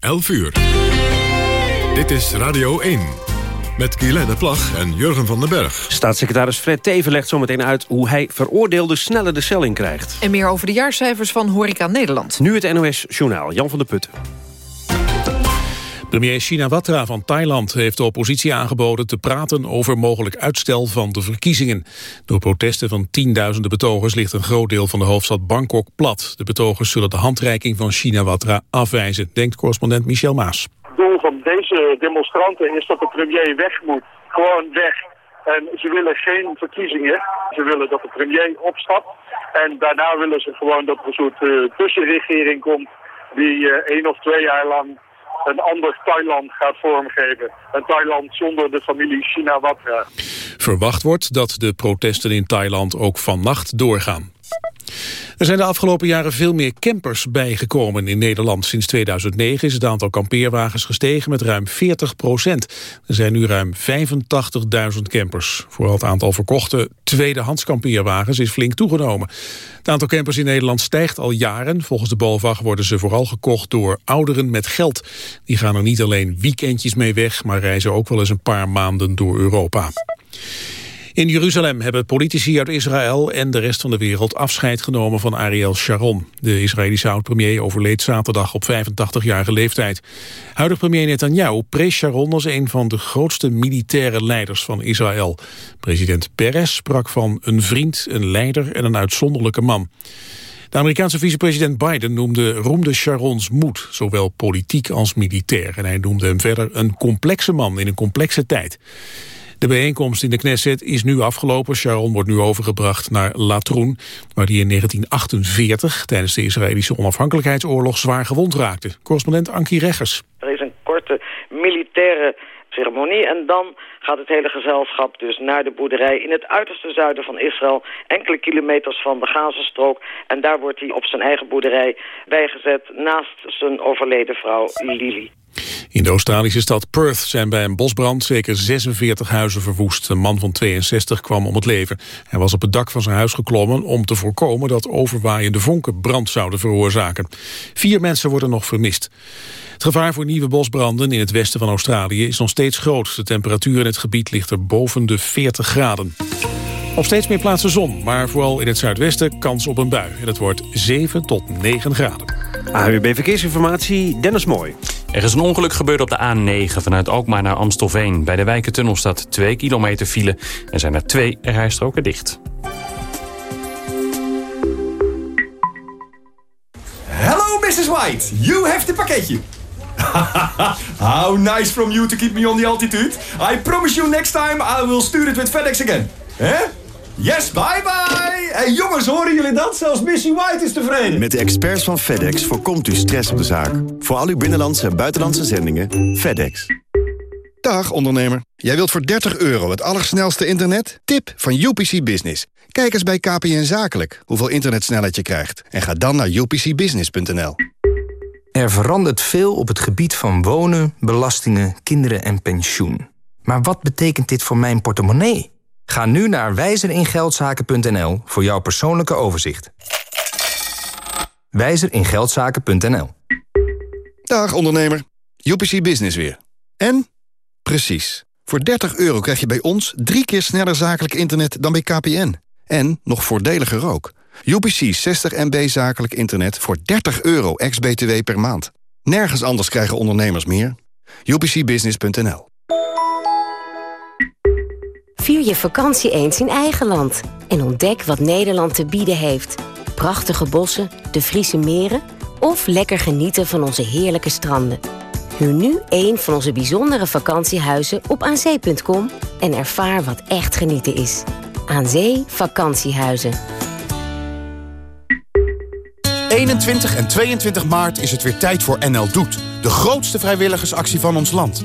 11 uur. Dit is Radio 1. Met Guylaine Plag en Jurgen van den Berg. Staatssecretaris Fred Teven legt zometeen uit... hoe hij veroordeelde sneller de cel in krijgt. En meer over de jaarcijfers van Horeca Nederland. Nu het NOS Journaal, Jan van der Putten. Premier Shinawatra van Thailand heeft de oppositie aangeboden te praten over mogelijk uitstel van de verkiezingen. Door protesten van tienduizenden betogers ligt een groot deel van de hoofdstad Bangkok plat. De betogers zullen de handreiking van Shinawatra afwijzen, denkt correspondent Michel Maas. Het doel van deze demonstranten is dat de premier weg moet. Gewoon weg. En ze willen geen verkiezingen. Ze willen dat de premier opstapt. En daarna willen ze gewoon dat er een soort uh, tussenregering komt die uh, één of twee jaar lang een ander Thailand gaat vormgeven. Een Thailand zonder de familie Shinawatra. Verwacht wordt dat de protesten in Thailand ook vannacht doorgaan. Er zijn de afgelopen jaren veel meer campers bijgekomen in Nederland. Sinds 2009 is het aantal kampeerwagens gestegen met ruim 40 procent. Er zijn nu ruim 85.000 campers. Vooral het aantal verkochte tweedehands kampeerwagens is flink toegenomen. Het aantal campers in Nederland stijgt al jaren. Volgens de BOVAG worden ze vooral gekocht door ouderen met geld. Die gaan er niet alleen weekendjes mee weg, maar reizen ook wel eens een paar maanden door Europa. In Jeruzalem hebben politici uit Israël en de rest van de wereld afscheid genomen van Ariel Sharon. De Israëlische oud-premier overleed zaterdag op 85-jarige leeftijd. Huidig premier Netanyahu prees Sharon als een van de grootste militaire leiders van Israël. President Peres sprak van een vriend, een leider en een uitzonderlijke man. De Amerikaanse vicepresident Biden noemde, roemde Sharons moed, zowel politiek als militair. En hij noemde hem verder een complexe man in een complexe tijd. De bijeenkomst in de Knesset is nu afgelopen. Sharon wordt nu overgebracht naar Latroen, waar hij in 1948 tijdens de Israëlische onafhankelijkheidsoorlog zwaar gewond raakte. Correspondent Ankie Reggers. Er is een korte militaire ceremonie en dan gaat het hele gezelschap dus naar de boerderij in het uiterste zuiden van Israël, enkele kilometers van de Gazastrook. En daar wordt hij op zijn eigen boerderij bijgezet naast zijn overleden vrouw Lili. In de Australische stad Perth zijn bij een bosbrand zeker 46 huizen verwoest. Een man van 62 kwam om het leven. Hij was op het dak van zijn huis geklommen om te voorkomen dat overwaaiende vonken brand zouden veroorzaken. Vier mensen worden nog vermist. Het gevaar voor nieuwe bosbranden in het westen van Australië is nog steeds groot. De temperatuur in het gebied ligt er boven de 40 graden. Op steeds meer plaatsen zon, maar vooral in het zuidwesten kans op een bui. En het wordt 7 tot 9 graden. AWB Verkeersinformatie, Dennis Mooi. Er is een ongeluk gebeurd op de A9 vanuit Alkmaar naar Amstelveen. Bij de Wijkentunnel staat 2 kilometer file en zijn er twee rijstroken dicht. Hello, Mrs. White. You have the pakketje. How nice from you to keep me on the altitude. I promise you next time I will stuur it with FedEx again. Hè? Yes, bye bye! Hey jongens, horen jullie dat? Zelfs Missy White is tevreden. Met de experts van FedEx voorkomt u stress op de zaak. Voor al uw binnenlandse en buitenlandse zendingen, FedEx. Dag ondernemer. Jij wilt voor 30 euro het allersnelste internet? Tip van UPC Business. Kijk eens bij KPN Zakelijk hoeveel internetsnelheid je krijgt. En ga dan naar upcbusiness.nl. Er verandert veel op het gebied van wonen, belastingen, kinderen en pensioen. Maar wat betekent dit voor mijn portemonnee? Ga nu naar wijzeringeldzaken.nl voor jouw persoonlijke overzicht. Wijzeringeldzaken.nl Dag ondernemer. UPC Business weer. En? Precies. Voor 30 euro krijg je bij ons drie keer sneller zakelijk internet dan bij KPN. En nog voordeliger ook. UPC 60 MB zakelijk internet voor 30 euro ex-BTW per maand. Nergens anders krijgen ondernemers meer. UPCbusiness.nl Vier je vakantie eens in eigen land. En ontdek wat Nederland te bieden heeft. Prachtige bossen, de Friese meren... of lekker genieten van onze heerlijke stranden. Huur nu een van onze bijzondere vakantiehuizen op aanzee.com... en ervaar wat echt genieten is. Aan Zee Vakantiehuizen. 21 en 22 maart is het weer tijd voor NL Doet. De grootste vrijwilligersactie van ons land.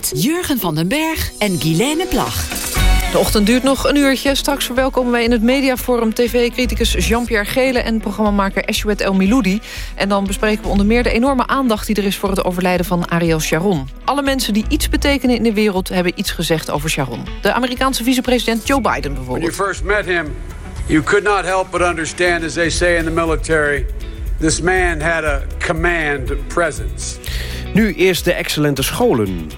Met Jurgen van den Berg en Guilaine Plag. De ochtend duurt nog een uurtje. Straks verwelkomen wij in het mediaforum tv-criticus Jean-Pierre Gele... en programmamaker Eshwet El Miloudi. En dan bespreken we onder meer de enorme aandacht die er is... voor het overlijden van Ariel Sharon. Alle mensen die iets betekenen in de wereld... hebben iets gezegd over Sharon. De Amerikaanse vicepresident Joe Biden bijvoorbeeld. When you first met him, you could not help but understand... as they say in the military... this man had a command presence. Nu eerst de excellente scholen.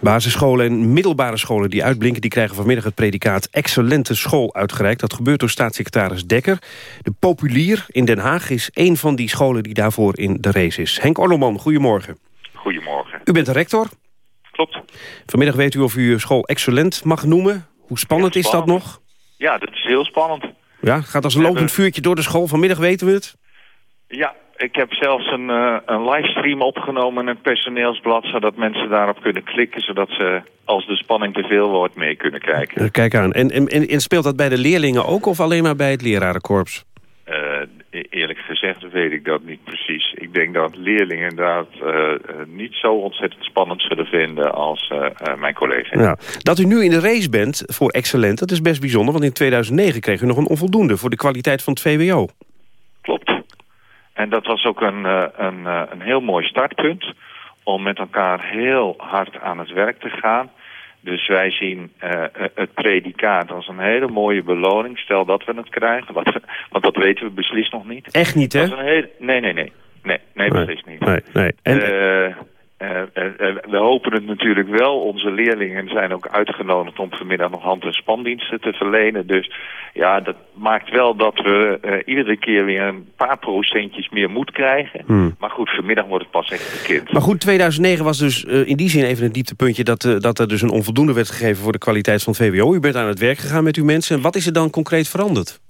Basisscholen en middelbare scholen die uitblinken... die krijgen vanmiddag het predicaat excellente school uitgereikt. Dat gebeurt door staatssecretaris Dekker. De Populier in Den Haag is een van die scholen die daarvoor in de race is. Henk Orloman, goedemorgen. Goedemorgen. U bent de rector. Klopt. Vanmiddag weet u of u uw school excellent mag noemen. Hoe spannend, is dat nog? Ja, dat is heel spannend. Ja, gaat als een lopend vuurtje door de school. Vanmiddag weten we het. Ja, ik heb zelfs een, uh, een livestream opgenomen in het personeelsblad... zodat mensen daarop kunnen klikken... zodat ze, als de spanning te veel wordt, mee kunnen kijken. Kijk aan. En, en, en speelt dat bij de leerlingen ook of alleen maar bij het lerarenkorps? Uh, eerlijk gezegd weet ik dat niet precies. Ik denk dat leerlingen uh, niet zo ontzettend spannend zullen vinden als mijn collega. Ja. Dat u nu in de race bent voor excellent, dat is best bijzonder... want in 2009 kreeg u nog een onvoldoende voor de kwaliteit van het VWO. Klopt. En dat was ook een, een, een heel mooi startpunt om met elkaar heel hard aan het werk te gaan. Dus wij zien uh, het predicaat als een hele mooie beloning. Stel dat we het krijgen, want, want dat weten we beslist nog niet. Echt niet, hè? Nee, nee, nee. Nee, nee, nee beslist niet. Nee, nee. En... Uh, uh, uh, we hopen het natuurlijk wel. Onze leerlingen zijn ook uitgenodigd om vanmiddag nog hand- en spandiensten te verlenen. Dus ja, dat maakt wel dat we iedere keer weer een paar procentjes meer moed krijgen. Hmm. Maar goed, vanmiddag wordt het pas echt bekend. Maar goed, 2009 was dus in die zin even een dieptepuntje... Dat, dat er dus een onvoldoende werd gegeven voor de kwaliteit van het VWO. U bent aan het werk gegaan met uw mensen. Wat is er dan concreet veranderd?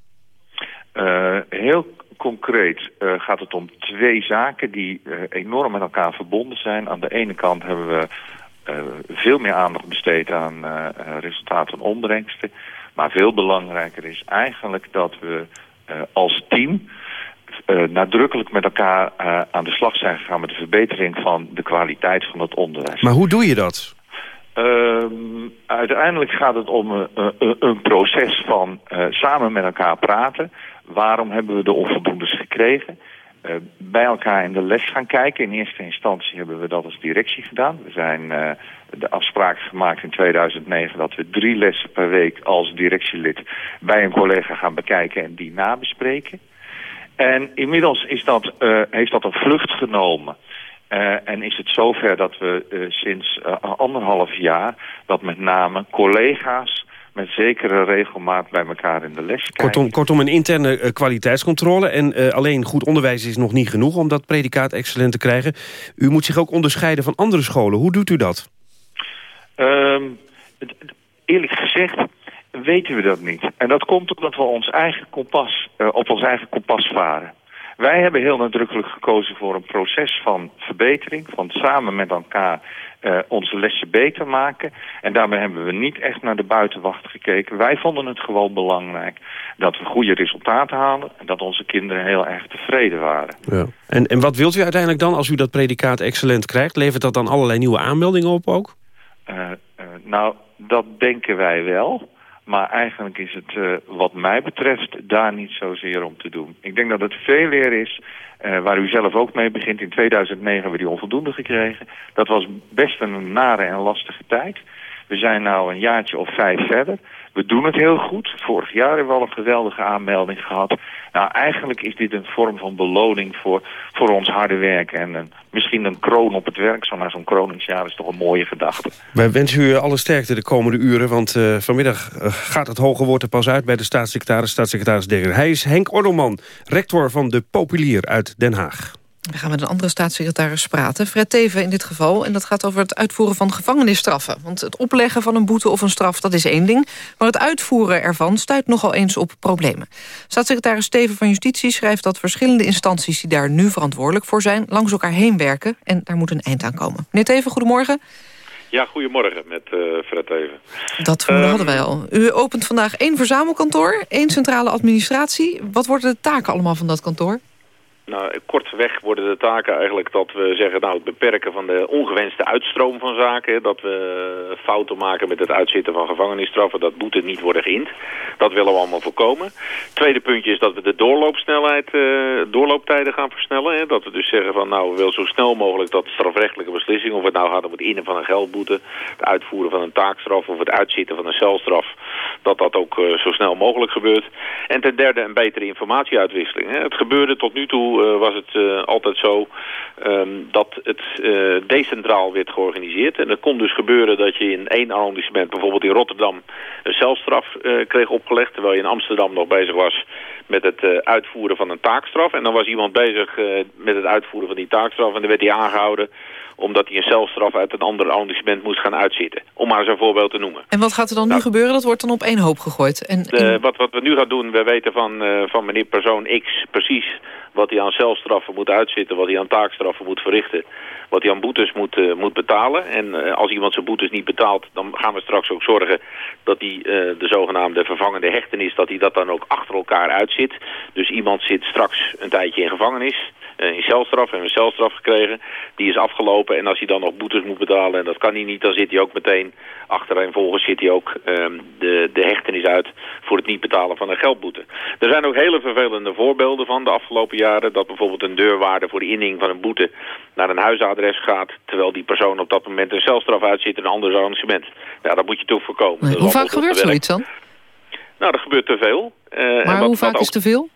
heel concreet uh, gaat het om twee zaken die uh, enorm met elkaar verbonden zijn. Aan de ene kant hebben we uh, veel meer aandacht besteed aan resultaten en opbrengsten. Maar veel belangrijker is eigenlijk dat we als team nadrukkelijk met elkaar aan de slag zijn gegaan... met de verbetering van de kwaliteit van het onderwijs. Maar hoe doe je dat? Um, uiteindelijk gaat het om een proces van samen met elkaar praten... Waarom hebben we de onvoldoendes gekregen? Uh, bij elkaar in de les gaan kijken. In eerste instantie hebben we dat als directie gedaan. We zijn uh, de afspraak gemaakt in 2009 dat we drie lessen per week als directielid bij een collega gaan bekijken en die nabespreken. En inmiddels is dat, uh, heeft dat een vlucht genomen. en is het zover dat we sinds anderhalf jaar dat met name collega's met zekere regelmaat bij elkaar in de les kijken. Kortom, kortom een interne uh, kwaliteitscontrole. En uh, alleen goed onderwijs is nog niet genoeg om dat predicaat excellent te krijgen. U moet zich ook onderscheiden van andere scholen. Hoe doet u dat? Um, eerlijk gezegd weten we dat niet. En dat komt omdat we ons eigen kompas, uh, op ons eigen kompas varen. Wij hebben heel nadrukkelijk gekozen voor een proces van verbetering, van samen met elkaar uh, onze lessen beter maken. En daarmee hebben we niet echt naar de buitenwacht gekeken. Wij vonden het gewoon belangrijk dat we goede resultaten halen en dat onze kinderen heel erg tevreden waren. Ja. En, en wat wilt u uiteindelijk dan als u dat predicaat excellent krijgt? Levert dat dan allerlei nieuwe aanmeldingen op ook? Uh, uh, nou, dat denken wij wel. Maar eigenlijk is het uh, wat mij betreft daar niet zozeer om te doen. Ik denk dat het veel eer is, uh, waar u zelf ook mee begint. In 2009 hebben we die onvoldoende gekregen. Dat was best een nare en lastige tijd. We zijn nou een jaartje of vijf verder. We doen het heel goed. Vorig jaar hebben we al een geweldige aanmelding gehad. Nou, eigenlijk is dit een vorm van beloning voor, voor ons harde werk. En misschien een kroon op het werk. Zo na zo'n kroningsjaar is toch een mooie gedachte. Wij wensen u alle sterkte de komende uren. Want uh, vanmiddag uh, gaat het hoge woord er pas uit bij de staatssecretaris, staatssecretaris Dekker. Hij is Henk Ordelman, rector van de Populier uit Den Haag. We gaan met een andere staatssecretaris praten. Fred Teven in dit geval. En dat gaat over het uitvoeren van gevangenisstraffen. Want het opleggen van een boete of een straf, dat is één ding. Maar het uitvoeren ervan stuit nogal eens op problemen. Staatssecretaris Teven van Justitie schrijft dat verschillende instanties... die daar nu verantwoordelijk voor zijn, langs elkaar heen werken. En daar moet een eind aan komen. Meneer Teven, goedemorgen. Ja, goedemorgen met uh, Fred Teven. Dat um, hadden wij al. U opent vandaag één verzamelkantoor, één centrale administratie. Wat worden de taken allemaal van dat kantoor? Nou, kortweg worden de taken eigenlijk dat we zeggen, nou, het beperken van de ongewenste uitstroom van zaken. Dat we fouten maken met het uitzitten van gevangenisstraffen, dat boete niet worden geïnd. Dat willen we allemaal voorkomen. Tweede puntje is dat we de doorloopsnelheid, uh, doorlooptijden gaan versnellen. Hè. Dat we dus zeggen van, nou, we willen zo snel mogelijk dat strafrechtelijke beslissing, of het nou gaat om het innen van een geldboete, het uitvoeren van een taakstraf of het uitzitten van een celstraf, dat dat ook uh, zo snel mogelijk gebeurt. En ten derde een betere informatieuitwisseling. Het gebeurde tot nu toe uh, was het uh, altijd zo um, dat het decentraal werd georganiseerd. En het kon dus gebeuren dat je in één arrondissement, bijvoorbeeld in Rotterdam, een celstraf kreeg opgelegd. Terwijl je in Amsterdam nog bezig was met het uitvoeren van een taakstraf. En dan was iemand bezig met het uitvoeren van die taakstraf en dan werd hij aangehouden omdat hij een celstraf uit een ander arrondissement moest gaan uitzitten. Om maar een voorbeeld te noemen. En wat gaat er dan nou, nu gebeuren? Dat wordt dan op één hoop gegooid. En, de, wat, wat we nu gaan doen, we weten van, uh, van meneer persoon X precies wat hij aan celstraffen moet uitzitten, wat hij aan taakstraffen moet verrichten, wat hij aan boetes moet, uh, moet betalen. En uh, als iemand zijn boetes niet betaalt, dan gaan we straks ook zorgen dat hij uh, de zogenaamde vervangende hechtenis, dat hij dat dan ook achter elkaar uitzit. Dus iemand zit straks een tijdje in gevangenis, in celstraf, we een celstraf gekregen. Die is afgelopen en als hij dan nog boetes moet betalen, en dat kan hij niet, dan zit hij ook meteen achtereenvolgens zit hij ook um, de, de hechtenis uit voor het niet betalen van een geldboete. Er zijn ook hele vervelende voorbeelden van de afgelopen jaren, dat bijvoorbeeld een deurwaarde voor de inning van een boete naar een huisadres gaat, terwijl die persoon op dat moment een celstraf uitzit een ander arrangement. Ja, dat moet je toch voorkomen. Nee, hoe vaak gebeurt zoiets dan? Nou, dat gebeurt te veel. Uh, maar hoe vaak ook... is te veel?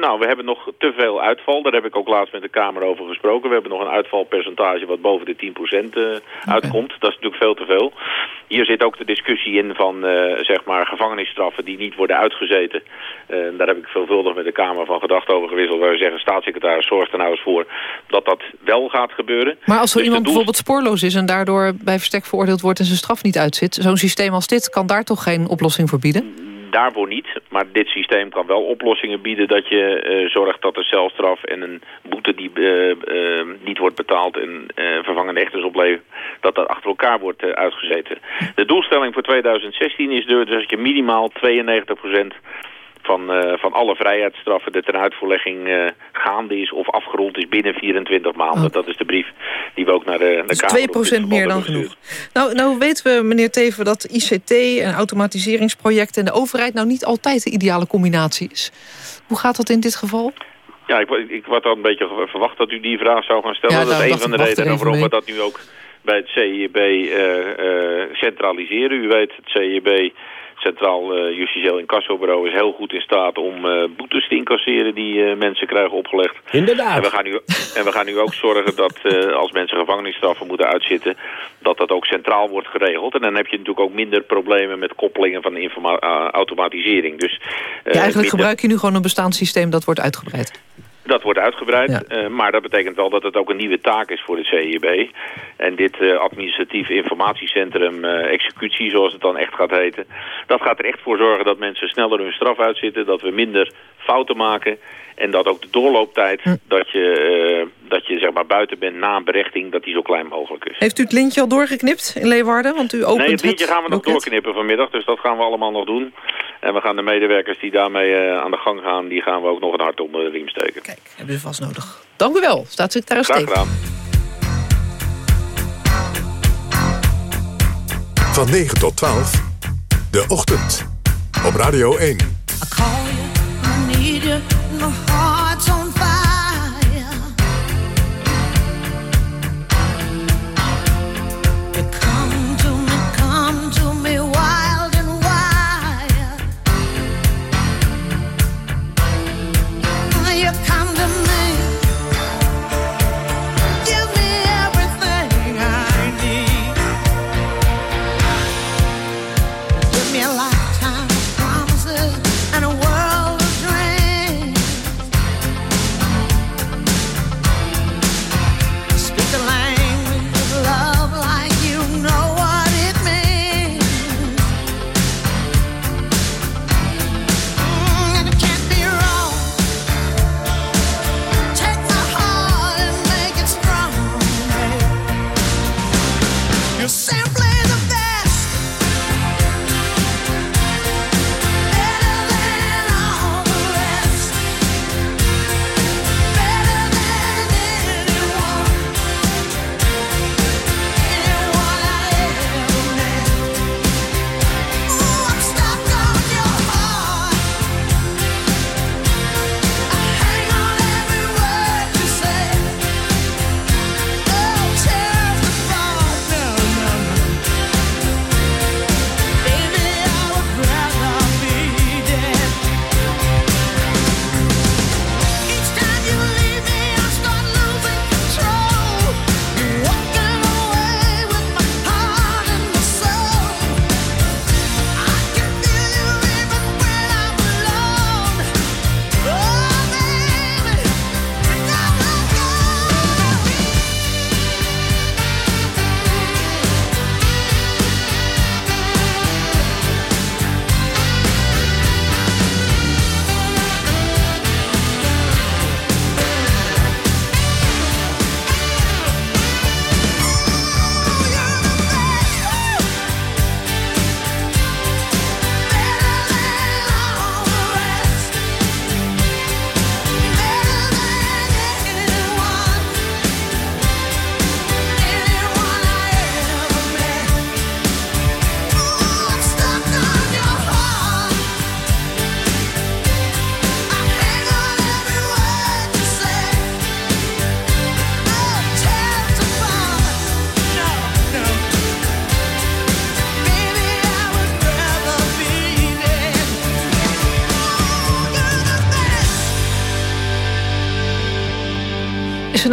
Nou, we hebben nog te veel uitval. Daar heb ik ook laatst met de Kamer over gesproken. We hebben nog een uitvalpercentage wat boven de 10% uh, uitkomt. Dat is natuurlijk veel te veel. Hier zit ook de discussie in van uh, zeg maar gevangenisstraffen die niet worden uitgezeten. Uh, daar heb ik veelvuldig met de Kamer van gedachten over gewisseld. Waar we zeggen, staatssecretaris, zorg er nou eens voor dat dat wel gaat gebeuren. Maar als zo dus iemand bijvoorbeeld spoorloos is en daardoor bij verstek veroordeeld wordt en zijn straf niet uitzit. Zo'n systeem als dit kan daar toch geen oplossing voor bieden? Daarvoor niet. Maar dit systeem kan wel oplossingen bieden dat je uh, zorgt dat een celstraf en een boete die uh, uh, niet wordt betaald en vervangende echters oplevert, dat dat achter elkaar wordt uitgezeten. De doelstelling voor 2016 is dus dat je minimaal 92 van, uh, van alle vrijheidsstraffen de tenuitvoerlegging uh, gaande is of afgerond is binnen 24 maanden. Oh. Dat is de brief die we ook naar de, de Kamer... 2% meer dan genoeg. Nou, nou weten we, meneer Teven, dat ICT en automatiseringsprojecten en de overheid nou niet altijd de ideale combinatie is. Hoe gaat dat in dit geval? Ja, ik, ik had al een beetje verwacht dat u die vraag zou gaan stellen. Ja, dat is een van de redenen waarom we dat nu ook bij het CIB uh, centraliseren. U weet, het CIB Centraal uh, Justitieel Incassobureau is heel goed in staat om uh, boetes te incasseren die uh, mensen krijgen opgelegd. Inderdaad. En we gaan nu, en we gaan nu ook zorgen dat als mensen gevangenisstraffen moeten uitzitten, dat dat ook centraal wordt geregeld. En dan heb je natuurlijk ook minder problemen met koppelingen van automatisering. Dus, ja, eigenlijk minder... gebruik je nu gewoon een bestaand systeem dat wordt uitgebreid. Dat wordt uitgebreid, ja. uh, maar dat betekent wel dat het ook een nieuwe taak is voor de CIB. En dit uh, administratief informatiecentrum uh, executie, zoals het dan echt gaat heten... dat gaat er echt voor zorgen dat mensen sneller hun straf uitzitten... dat we minder fouten maken en dat ook de doorlooptijd... Hm. dat je, dat je zeg maar buiten bent na een berechting, dat die zo klein mogelijk is. Heeft u het lintje al doorgeknipt in Leeuwarden? Want u opent nee, het lintje gaan we nog doorknippen vanmiddag, dus dat gaan we allemaal nog doen. En we gaan de medewerkers die daarmee aan de gang gaan... die gaan we ook nog een hart onder de riem steken. Kijk, hebben we vast nodig. Dank u wel, staatssecretaris. Graag gedaan. Van 9 tot 12, de ochtend. Op Radio 1. my heart.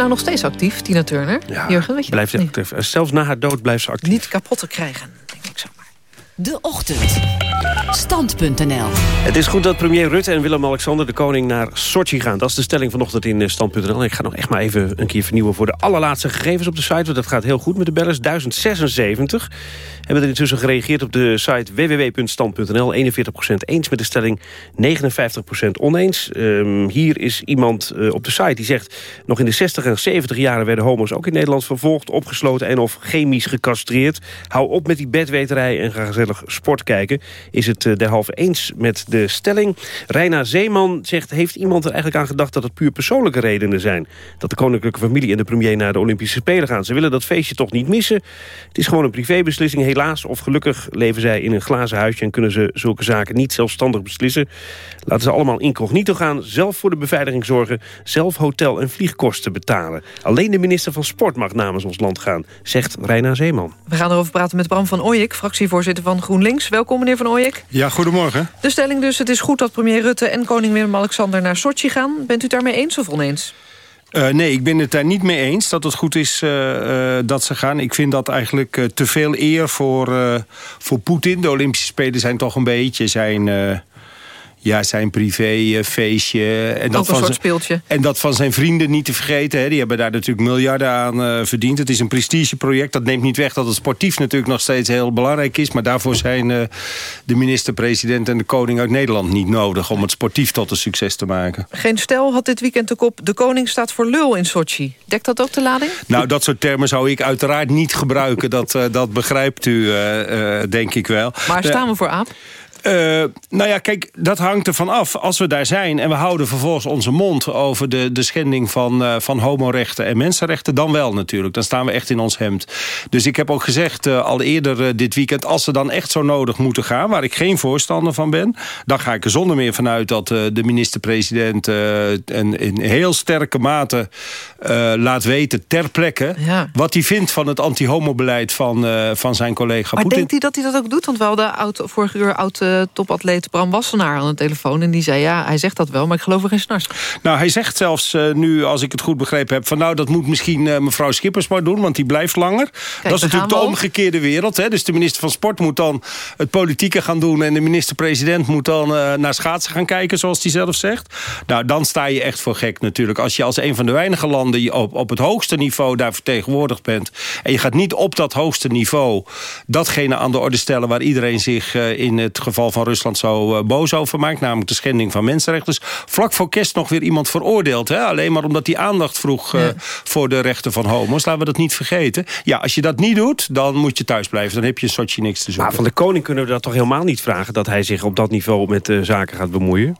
Nou nog steeds actief, Tina Turner? Ja, Jurgen, weet je blijft actief. Zelfs na haar dood blijft ze actief. Niet kapot te krijgen, denk ik. De Ochtend. Stand.nl Het is goed dat premier Rutte en Willem-Alexander de koning naar Sochi gaan. Dat is de stelling vanochtend in eh, Stand.nl. Ik ga nog echt maar even een keer vernieuwen voor de allerlaatste gegevens op de site. Want dat gaat heel goed met de bellers. 1076 hebben er intussen gereageerd op de site www.stand.nl. 41% eens met de stelling, 59% oneens. Ehm, hier is iemand eh, op de site die zegt... nog in de 60 en 70 jaren werden homo's ook in Nederland vervolgd... opgesloten en of chemisch gecastreerd. Hou op met die bedweterij en ga gezellig sport kijken. Is het uh, derhalve eens met de stelling. Reina Zeeman zegt... heeft iemand er eigenlijk aan gedacht dat het puur persoonlijke redenen zijn? Dat de koninklijke familie en de premier naar de Olympische Spelen gaan. Ze willen dat feestje toch niet missen. Het is gewoon een privébeslissing. Helaas of gelukkig leven zij in een glazen huisje... en kunnen ze zulke zaken niet zelfstandig beslissen. Laten ze allemaal incognito gaan, zelf voor de beveiliging zorgen... zelf hotel- en vliegkosten betalen. Alleen de minister van Sport mag namens ons land gaan, zegt Reina Zeeman. We gaan erover praten met Bram van Ooyek, fractievoorzitter van GroenLinks. Welkom, meneer van Ooyek. Ja, goedemorgen. De stelling dus, het is goed dat premier Rutte en koning Willem-Alexander naar Sochi gaan. Bent u het daarmee eens of oneens? Uh, nee, ik ben het daar niet mee eens dat het goed is uh, uh, dat ze gaan. Ik vind dat eigenlijk te veel eer voor, voor Poetin. De Olympische Spelen zijn toch een beetje zijn ja, zijn privéfeestje. en dat Ook een van soort speeltje. En dat van zijn vrienden niet te vergeten. Hè. Die hebben daar natuurlijk miljarden aan uh, verdiend. Het is een prestigeproject. Dat neemt niet weg dat het sportief natuurlijk nog steeds heel belangrijk is. Maar daarvoor zijn uh, de minister-president en de koning uit Nederland niet nodig... om het sportief tot een succes te maken. Geen stel had dit weekend de kop... de koning staat voor lul in Sochi. Dekt dat ook de lading? Nou, dat soort termen zou ik uiteraard niet gebruiken. dat, uh, dat begrijpt u, denk ik wel. Maar staan we voor Aap? Uh, nou ja, kijk, dat hangt ervan af. Als we daar zijn en we houden vervolgens onze mond... over de, de schending van, uh, van homorechten en mensenrechten... dan wel natuurlijk. Dan staan we echt in ons hemd. Dus ik heb ook gezegd uh, al eerder dit weekend... als ze dan echt zo nodig moeten gaan... waar ik geen voorstander van ben... dan ga ik er zonder meer vanuit dat de minister-president... en in heel sterke mate laat weten ter plekke... Ja. wat hij vindt van het anti-homo-beleid van, van zijn collega Maar Poetin. denkt hij dat hij dat ook doet? Want we hadden oud, vorige uur oud topatleet Bram Wassenaar aan de telefoon. En die zei, ja, hij zegt dat wel, maar ik geloof er geen snars. Nou, hij zegt zelfs uh, nu, als ik het goed begrepen heb... van nou, dat moet misschien uh, mevrouw Schippers maar doen... want die blijft langer. Kijk, dat is natuurlijk de omgekeerde wereld. Hè? Dus de minister van Sport moet dan het politieke gaan doen... en de minister-president moet dan uh, naar schaatsen gaan kijken, zoals hij zelf zegt. Nou, dan sta je echt voor gek natuurlijk. Als je als een van de weinige landen op, op het hoogste niveau daar vertegenwoordigd bent... en je gaat niet op dat hoogste niveau datgene aan de orde stellen... waar iedereen zich in het geval van Rusland zo uh, boos over maakt. Namelijk de schending van mensenrechten. Dus vlak voor kerst nog weer iemand veroordeeld. Hè? Alleen maar omdat hij aandacht vroeg ja. voor de rechten van homo's. Laten we dat niet vergeten. Ja, als je dat niet doet, dan moet je thuis blijven. Dan heb je een Sochi niks te zoeken. Maar van de koning kunnen we dat toch helemaal niet vragen... dat hij zich op dat niveau met uh, zaken gaat bemoeien?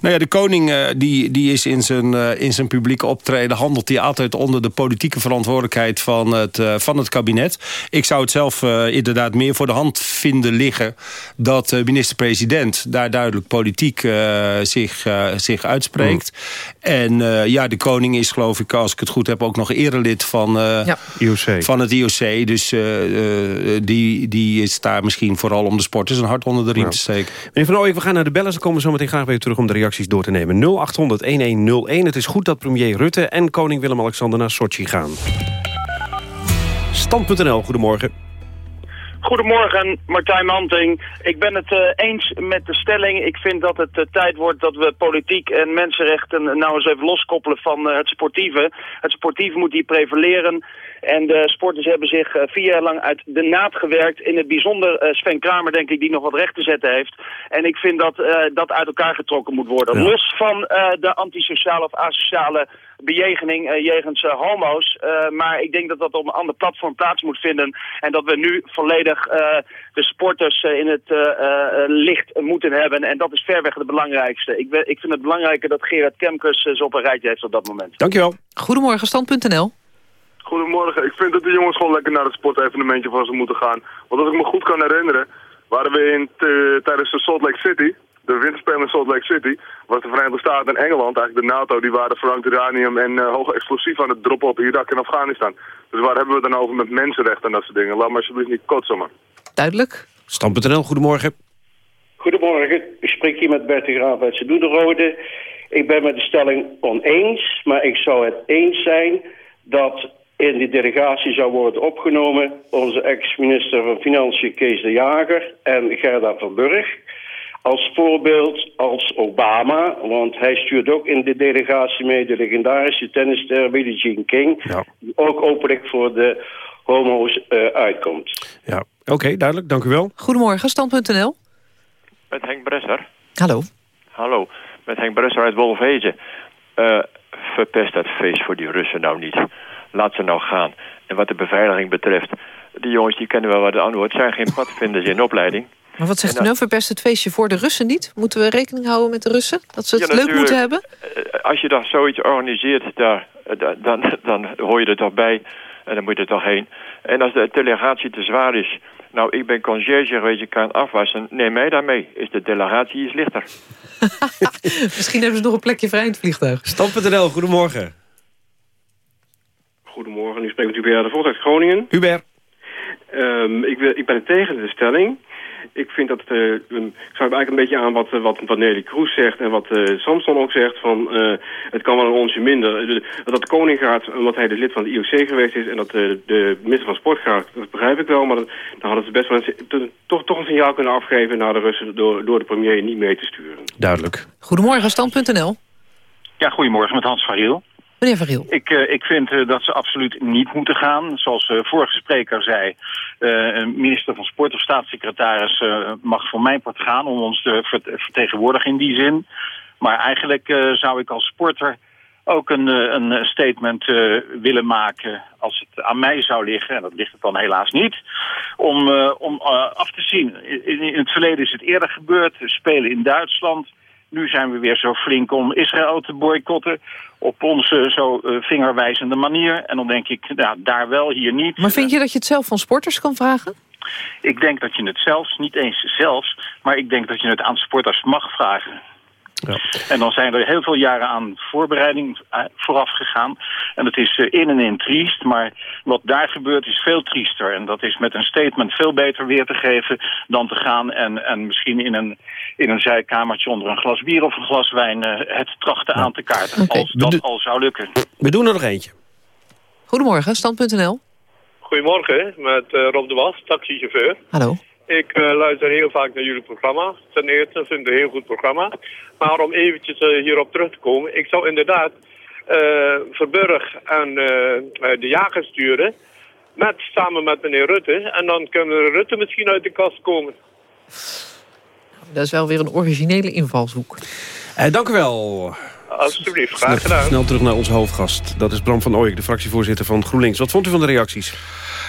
Nou ja, de koning uh, die, die is in zijn, uh, in zijn publieke optreden... handelt hij altijd onder de politieke verantwoordelijkheid van het, uh, van het kabinet. Ik zou het zelf inderdaad meer voor de hand vinden liggen... dat de minister-president daar duidelijk politiek zich, zich uitspreekt. Mm. En ja, de koning is geloof ik, als ik het goed heb... ook nog erelid van, ja. IOC. van het IOC. Dus die, die is daar misschien vooral om de sporters een hart onder de riem ja. te steken. Meneer Van Ooyek, we gaan naar de bellen. Ze komen zo meteen graag weer terug om de reacties door te nemen. 0800-1101. Het is goed dat premier Rutte en koning Willem-Alexander naar Sochi gaan. Stand.nl, goedemorgen. Goedemorgen, Martijn Manting. Ik ben het uh, eens met de stelling. Ik vind dat het uh, tijd wordt dat we politiek en mensenrechten nou eens even loskoppelen van uh, het sportieve. Het sportief moet hier prevaleren. En de sporters hebben zich uh, vier jaar lang uit de naad gewerkt. In het bijzonder uh, Sven Kramer, denk ik, die nog wat recht te zetten heeft. En ik vind dat uh, dat uit elkaar getrokken moet worden. Ja. Los van de antisociale of asociale bejegening jegens homo's. maar ik denk dat dat op een ander platform plaats moet vinden. En dat we nu volledig de sporters in het licht moeten hebben. En dat is verweg het belangrijkste. Ik, ik vind het belangrijker dat Gerard Kemkers ze op een rijtje heeft op dat moment. Dankjewel. Goedemorgen, stand.nl. Goedemorgen. Ik vind dat de jongens gewoon lekker naar het sportevenementje van ze moeten gaan. Want als ik me goed kan herinneren, waren we in tijdens de Salt Lake City, de winterspelen in Salt Lake City, was de Verenigde Staten en Engeland, eigenlijk de NATO, die waren verlangd uranium en uh, hoge explosief aan het droppen op Irak en Afghanistan. Dus waar hebben we het dan over met mensenrechten en dat soort dingen? Laat maar alsjeblieft niet kotsen, man. Duidelijk. Stand.nl, goedemorgen. Goedemorgen. Ik spreek hier met Bert de Graaf uit Zedoederode. Ik ben met de stelling oneens, maar ik zou het eens zijn dat in die delegatie zou worden opgenomen onze ex-minister van Financiën Kees de Jager en Gerda Verburg. Als voorbeeld als Obama, want hij stuurt ook in de delegatie mee de legendarische tennisster Billie Jean King. Die ook openlijk voor de homo's uh, uitkomt. Ja, oké, duidelijk. Dank u wel. Goedemorgen, stand.nl. Met Henk Bresser. Hallo. Hallo, met Henk Bresser uit Wolfhezen. Uh, verpest dat feest voor die Russen nou niet. Laat ze nou gaan. En wat de beveiliging betreft, die jongens die kennen wel wat de antwoord. zijn geen padvinders in opleiding. Maar wat zegt u nou, verpest het feestje voor de Russen niet? Moeten we rekening houden met de Russen? Dat ze het leuk moeten hebben? Als je dan zoiets organiseert, daar, dan, dan hoor je er toch bij. En dan moet je er toch heen. En als de delegatie te zwaar is... Nou, ik ben conciërge geweest, ik kan afwassen. Neem mij daarmee. Is de delegatie iets lichter. Misschien hebben ze nog een plekje vrij in het vliegtuig. Stam.nl, goedemorgen. Goedemorgen, u spreekt met Hubert de Vos uit Groningen. Hubert. Um, ik, ik ben tegen de stelling ik vind dat, uh, ik sluit eigenlijk een beetje aan wat, wat, wat Nelly Kroes zegt en wat uh, Samson ook zegt van uh, het kan wel een onsje minder. Dat de koning gaat omdat hij de lid van de IOC geweest is en dat de minister van Sport gaat, dat begrijp ik wel, maar dan hadden ze best wel een, toch, toch een signaal kunnen afgeven naar de Russen door, door de premier niet mee te sturen. Duidelijk. Goedemorgen, stand.nl. Ja, goedemorgen met Hans van Riel. Verriel. Ik, vind uh, dat ze absoluut niet moeten gaan. Zoals de uh, vorige spreker zei, minister van Sport of staatssecretaris mag voor mijn part gaan om ons te vertegenwoordigen in die zin. Maar eigenlijk zou ik als sporter ook een, een statement willen maken als het aan mij zou liggen, en dat ligt het dan helaas niet, om, om af te zien. In, in, het verleden is het eerder gebeurd, spelen in Duitsland nu zijn we weer zo flink om Israël te boycotten. Op onze zo uh, vingerwijzende manier. En dan denk ik, nou, daar wel, hier niet. Maar vind je dat je het zelf van sporters kan vragen? Ik denk dat je het zelfs, niet eens zelfs... maar ik denk dat je het aan sporters mag vragen. Ja. En dan zijn er heel veel jaren aan voorbereiding eh, vooraf gegaan. En dat is eh, in en in triest, maar wat daar gebeurt is veel triester. En dat is met een statement veel beter weer te geven dan te gaan... en, en misschien in een, in een zijkamertje onder een glas bier of een glas wijn... Uh, het trachten aan te kaarten, okay. als dat al zou lukken. We doen er nog eentje. Goedemorgen, stand.nl. Goedemorgen, met uh, Rob de Was, taxichauffeur. Hallo. Ik uh, luister heel vaak naar jullie programma. Ten eerste vind ik het een heel goed programma. Maar om eventjes uh, hierop terug te komen. Ik zou inderdaad uh, Verburg en de jager sturen. Met, samen met meneer Rutte. En dan kunnen Rutte misschien uit de kast komen. Dat is wel weer een originele invalshoek. dank u wel. Alsjeblieft, graag gedaan. Snel terug naar onze hoofdgast. Dat is Bram van Ooyek, de fractievoorzitter van GroenLinks. Wat vond u van de reacties?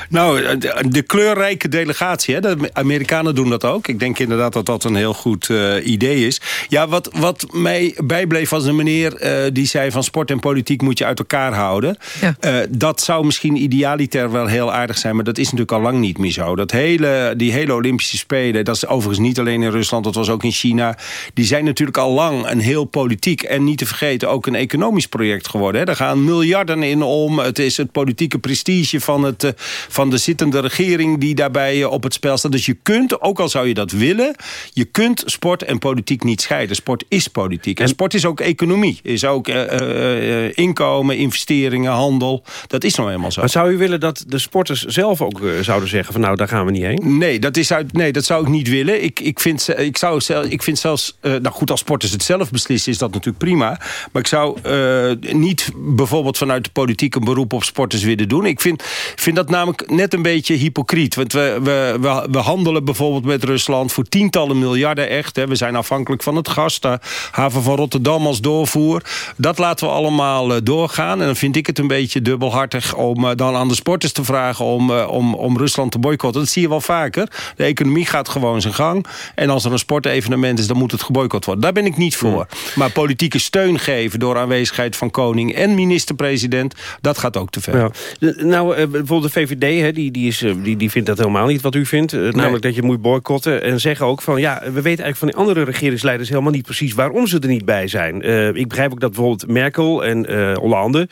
Nou, de, de kleurrijke delegatie, hè, de Amerikanen doen dat ook. Ik denk inderdaad dat dat een heel goed uh, idee is. Ja, wat, wat mij bijbleef was een meneer uh, die zei... van sport en politiek moet je uit elkaar houden. Ja. Uh, dat zou misschien idealiter wel heel aardig zijn... maar dat is natuurlijk al lang niet meer zo. Dat hele, die hele Olympische Spelen, dat is overigens niet alleen in Rusland... dat was ook in China. Die zijn natuurlijk al lang een heel politiek... en niet te vergeten ook een economisch project geworden. Hè. Daar gaan miljarden in om. Het is het politieke prestige van het... Van de zittende regering die daarbij eh, op het spel staat. Dus je kunt, ook al zou je dat willen... je kunt sport en politiek niet scheiden. Sport is politiek. En sport is ook economie. Is ook uh, uh, inkomen, investeringen, handel. Dat is nou helemaal zo. Maar zou u willen dat de sporters zelf ook zouden zeggen... van nou, daar gaan we niet heen? Nee, dat, is uit, nee, dat zou ik niet willen. Ik, ik, vind, ik, zou, ik vind zelfs... nou goed, als sporters het zelf beslissen is dat natuurlijk prima. Maar ik zou niet bijvoorbeeld vanuit de politiek... een beroep op sporters willen doen. Ik vind, vind dat namelijk net een beetje hypocriet. Want we, we, we, we, handelen bijvoorbeeld met Rusland voor tientallen miljarden echt. Hè. We zijn afhankelijk van het gas. De haven van Rotterdam als doorvoer. Dat laten we allemaal uh, doorgaan. En dan vind ik het een beetje dubbelhartig om uh, dan aan de sporters te vragen om, uh, om, om Rusland te boycotten. Dat zie je wel vaker. De economie gaat gewoon zijn gang. En als er een sportevenement is, dan moet het geboycott worden. Daar ben ik niet voor. Hmm. Maar politieke steun geven door aanwezigheid van koning en minister-president, dat gaat ook te ver. Ja. Nou, bijvoorbeeld de VVD die, die, is, eh, die, die vindt dat helemaal niet wat u vindt. Eh, namelijk dat je moet boycotten. En zeggen ook van, ja, we weten eigenlijk van die andere regeringsleiders... helemaal niet precies waarom ze er niet bij zijn. Uh, ik begrijp ook dat bijvoorbeeld Merkel en Hollande...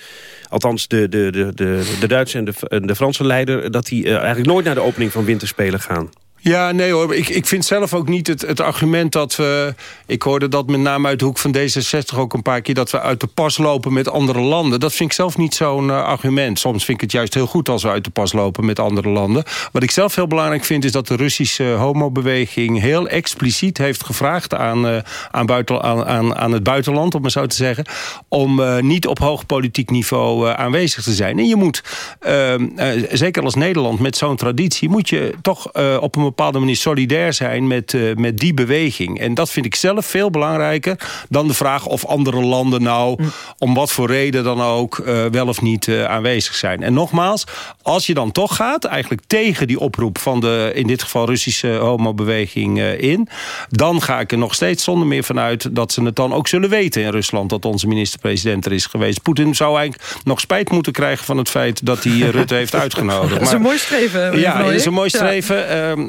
althans de, de, de, de, de Duitse en de, de Franse leider... dat die eigenlijk nooit naar de opening van winterspelen gaan. Ja, nee hoor. Ik, ik vind zelf ook niet het, het argument dat we... Ik hoorde dat met name uit de hoek van D66 ook een paar keer... dat we uit de pas lopen met andere landen. Dat vind ik zelf niet zo'n uh, argument. Soms vind ik het juist heel goed als we uit de pas lopen met andere landen. Wat ik zelf heel belangrijk vind... is dat de Russische homobeweging heel expliciet heeft gevraagd... aan, uh, aan, buiten, aan, aan, aan het buitenland, om maar zo te zeggen... om uh, niet op hoog politiek niveau aanwezig te zijn. En je moet, ehm, zeker als Nederland met zo'n traditie... moet je toch op een bepaalde manier solidair zijn met, uh, met die beweging. En dat vind ik zelf veel belangrijker dan de vraag of andere landen nou... Mm. om wat voor reden dan ook uh, wel of niet uh, aanwezig zijn. En nogmaals, als je dan toch gaat, eigenlijk tegen die oproep... van de in dit geval Russische homobeweging in... dan ga ik er nog steeds zonder meer vanuit dat ze het dan ook zullen weten in Rusland... dat onze minister-president er is geweest. Poetin zou eigenlijk nog spijt moeten krijgen van het feit... dat hij Rutte heeft uitgenodigd. Dat is een mooi streven. Ja, dat is een mooi streven.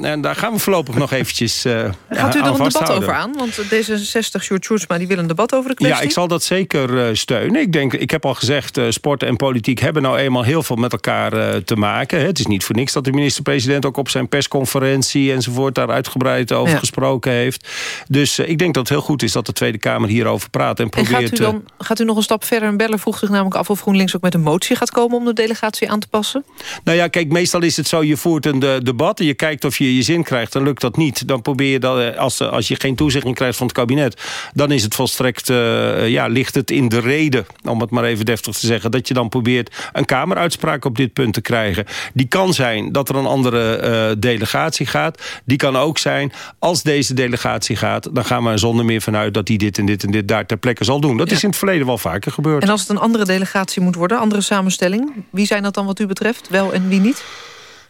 Ja. En daar gaan we voorlopig nog eventjes uh, Gaat u er een debat over aan? Want D66, Sjoerd Sjoerdsma, die wil een debat over de kwestie. Ja, ik zal dat zeker uh, steunen. Ik, denk, ik heb al gezegd, uh, sport en politiek hebben nou eenmaal heel veel met elkaar te maken. Het is niet voor niks dat de minister-president ook op zijn persconferentie enzovoort daar uitgebreid over ja. gesproken heeft. Dus ik denk dat het heel goed is dat de Tweede Kamer hierover praat en probeert... En gaat u, dan, gaat u nog een stap verder? En Beller vroeg zich namelijk af of GroenLinks ook met een motie gaat komen om de delegatie aan te passen? Nou ja, kijk, meestal is het zo, je voert een de, debat en je kijkt of je je zin krijgt, dan lukt dat niet. Dan probeer je dat, eh, als, als je geen toezegging krijgt van het kabinet... dan is het volstrekt, uh, ja, ligt het in de reden, om het maar even deftig te zeggen... dat je dan probeert een kameruitspraak op dit punt te krijgen. Die kan zijn dat er een andere uh, delegatie gaat. Die kan ook zijn, als deze delegatie gaat... dan gaan we er zonder meer vanuit dat die dit en dit en dit daar ter plekke zal doen. Dat ja. is in het verleden wel vaker gebeurd. En als het een andere delegatie moet worden, andere samenstelling... wie zijn dat dan wat u betreft, wel en wie niet?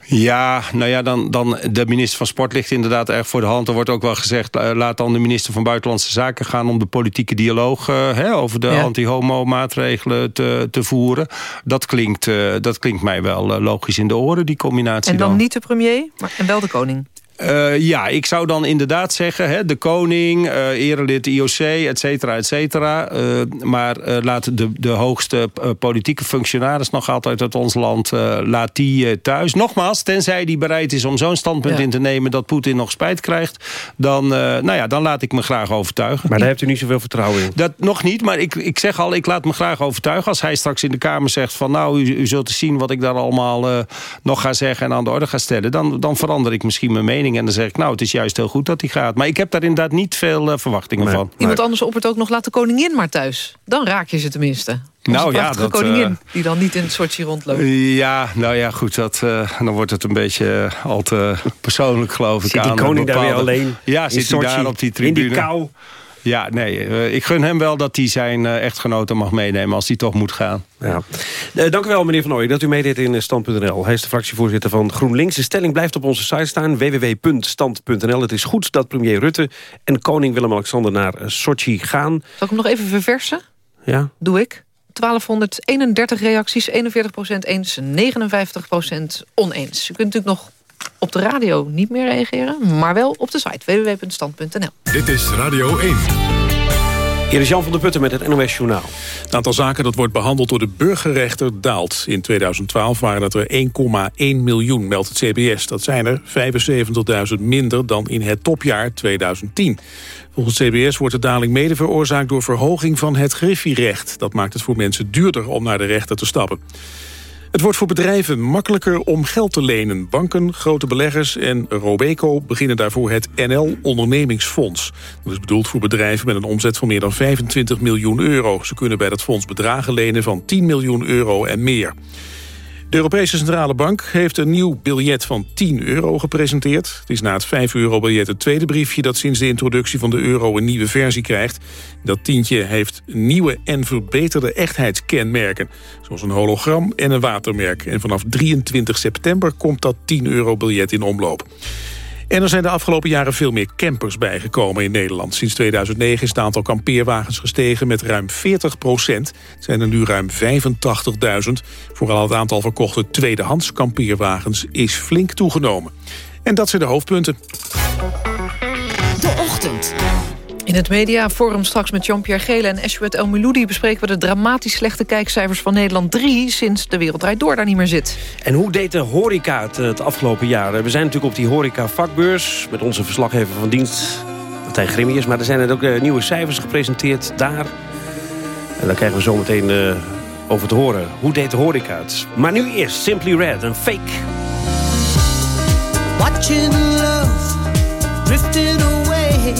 Ja, nou ja, dan, dan de minister van Sport ligt inderdaad erg voor de hand. Er wordt ook wel gezegd, laat dan de minister van Buitenlandse Zaken gaan... om de politieke dialoog uh, hè, over de ja. anti-homo-maatregelen te, te voeren. Dat klinkt, uh, dat klinkt mij wel logisch in de oren, die combinatie En dan, dan. niet de premier, maar, en wel de koning? Uh, ja, ik zou dan inderdaad zeggen... Hè, de koning, uh, erelid IOC, et cetera, et cetera. Uh, maar laat de, de hoogste politieke functionaris nog altijd uit ons land... laat die thuis. Nogmaals, tenzij die bereid is om zo'n standpunt ja. in te nemen... dat Poetin nog spijt krijgt, dan, nou ja, dan laat ik me graag overtuigen. Maar daar hebt u niet zoveel vertrouwen in? Dat nog niet, maar ik, ik zeg al, ik laat me graag overtuigen. Als hij straks in de Kamer zegt van... nou, u, u zult zien wat ik daar allemaal nog ga zeggen... en aan de orde ga stellen, dan, dan verander ik misschien mijn mening en dan zeg ik, nou, het is juist heel goed dat hij gaat. Maar ik heb daar inderdaad niet veel uh, verwachtingen nee. van. Iemand nee. anders oppert ook nog, laat de koningin maar thuis. Dan raak je ze tenminste. Onze nou ja, dat, koningin, uh, die dan niet in het Sochi rondloopt. Ja, nou ja, goed, dat, uh, dan wordt het een beetje al te persoonlijk, geloof ik. Zit die aan koning bepaalde... daar weer alleen? Ja, zit hij daar op die tribune. In die kou? Ja, nee, uh, ik gun hem wel dat hij zijn uh, echtgenoten mag meenemen als hij toch moet gaan. Ja. Uh, dank u wel, meneer Van Ooyen, dat u meedeed in Stand.nl. Hij is de fractievoorzitter van GroenLinks. De stelling blijft op onze site staan, www.stand.nl. Het is goed dat premier Rutte en koning Willem-Alexander naar Sochi gaan. Zal ik hem nog even verversen? Ja. Doe ik. 1231 reacties, 41% eens, 59% oneens. U kunt natuurlijk nog op de radio niet meer reageren, maar wel op de site www.stand.nl. Dit is Radio 1. Hier is Jan van der Putten met het NOS Journaal. Het aantal zaken dat wordt behandeld door de burgerrechter daalt. In 2012 waren het er 1,1 miljoen, meldt het CBS. Dat zijn er 75.000 minder dan in het topjaar 2010. Volgens CBS wordt de daling mede veroorzaakt door verhoging van het griffierecht. Dat maakt het voor mensen duurder om naar de rechter te stappen. Het wordt voor bedrijven makkelijker om geld te lenen. Banken, grote beleggers en Robeco beginnen daarvoor het NL Ondernemingsfonds. Dat is bedoeld voor bedrijven met een omzet van meer dan 25 miljoen euro. Ze kunnen bij dat fonds bedragen lenen van 10 miljoen euro en meer. De Europese Centrale Bank heeft een nieuw biljet van 10 euro gepresenteerd. Het is na het 5 euro biljet het tweede briefje dat sinds de introductie van de euro een nieuwe versie krijgt. Dat tientje heeft nieuwe en verbeterde echtheidskenmerken. Zoals een hologram en een watermerk. En vanaf 23 september komt dat 10 euro biljet in omloop. En er zijn de afgelopen jaren veel meer campers bijgekomen in Nederland. Sinds 2009 is het aantal kampeerwagens gestegen met ruim 40 procent. Het zijn er nu ruim 85.000. Vooral het aantal verkochte tweedehands kampeerwagens is flink toegenomen. En dat zijn de hoofdpunten. De Ochtend. In het mediaforum straks met Jean-Pierre Gele en Eshwet El Miloudi... bespreken we de dramatisch slechte kijkcijfers van Nederland 3... sinds de Wereld Draait Door daar niet meer zit. En hoe deed de horeca het, het afgelopen jaar? We zijn natuurlijk op die horeca-vakbeurs... met onze verslaggever van dienst, Martijn Grimmiers... maar er zijn er ook uh, nieuwe cijfers gepresenteerd daar. En daar krijgen we zo meteen uh, over te horen. Hoe deed de horeca het? Maar nu eerst Simply Red, een fake. Watching love drifting away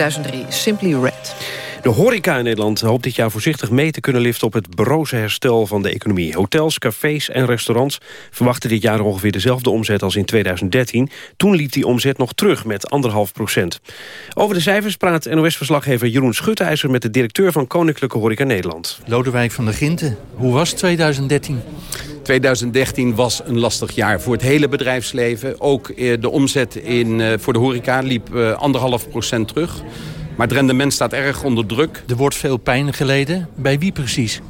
2003, Simply Red. De horeca in Nederland hoopt dit jaar voorzichtig mee te kunnen liften... op het broze herstel van de economie. Hotels, cafés en restaurants verwachten dit jaar ongeveer dezelfde omzet als in 2013. Toen liep die omzet nog terug met anderhalf procent. Over de cijfers praat NOS-verslaggever Jeroen Schutteijzer... met de directeur van Koninklijke Horeca Nederland. Lodewijk van der Ginten, hoe was 2013? 2013 was een lastig jaar voor het hele bedrijfsleven. Ook eh, de omzet in, eh, voor de horeca liep eh, anderhalf procent terug. Maar het rendement staat erg onder druk. Er wordt veel pijn geleden. Bij wie precies?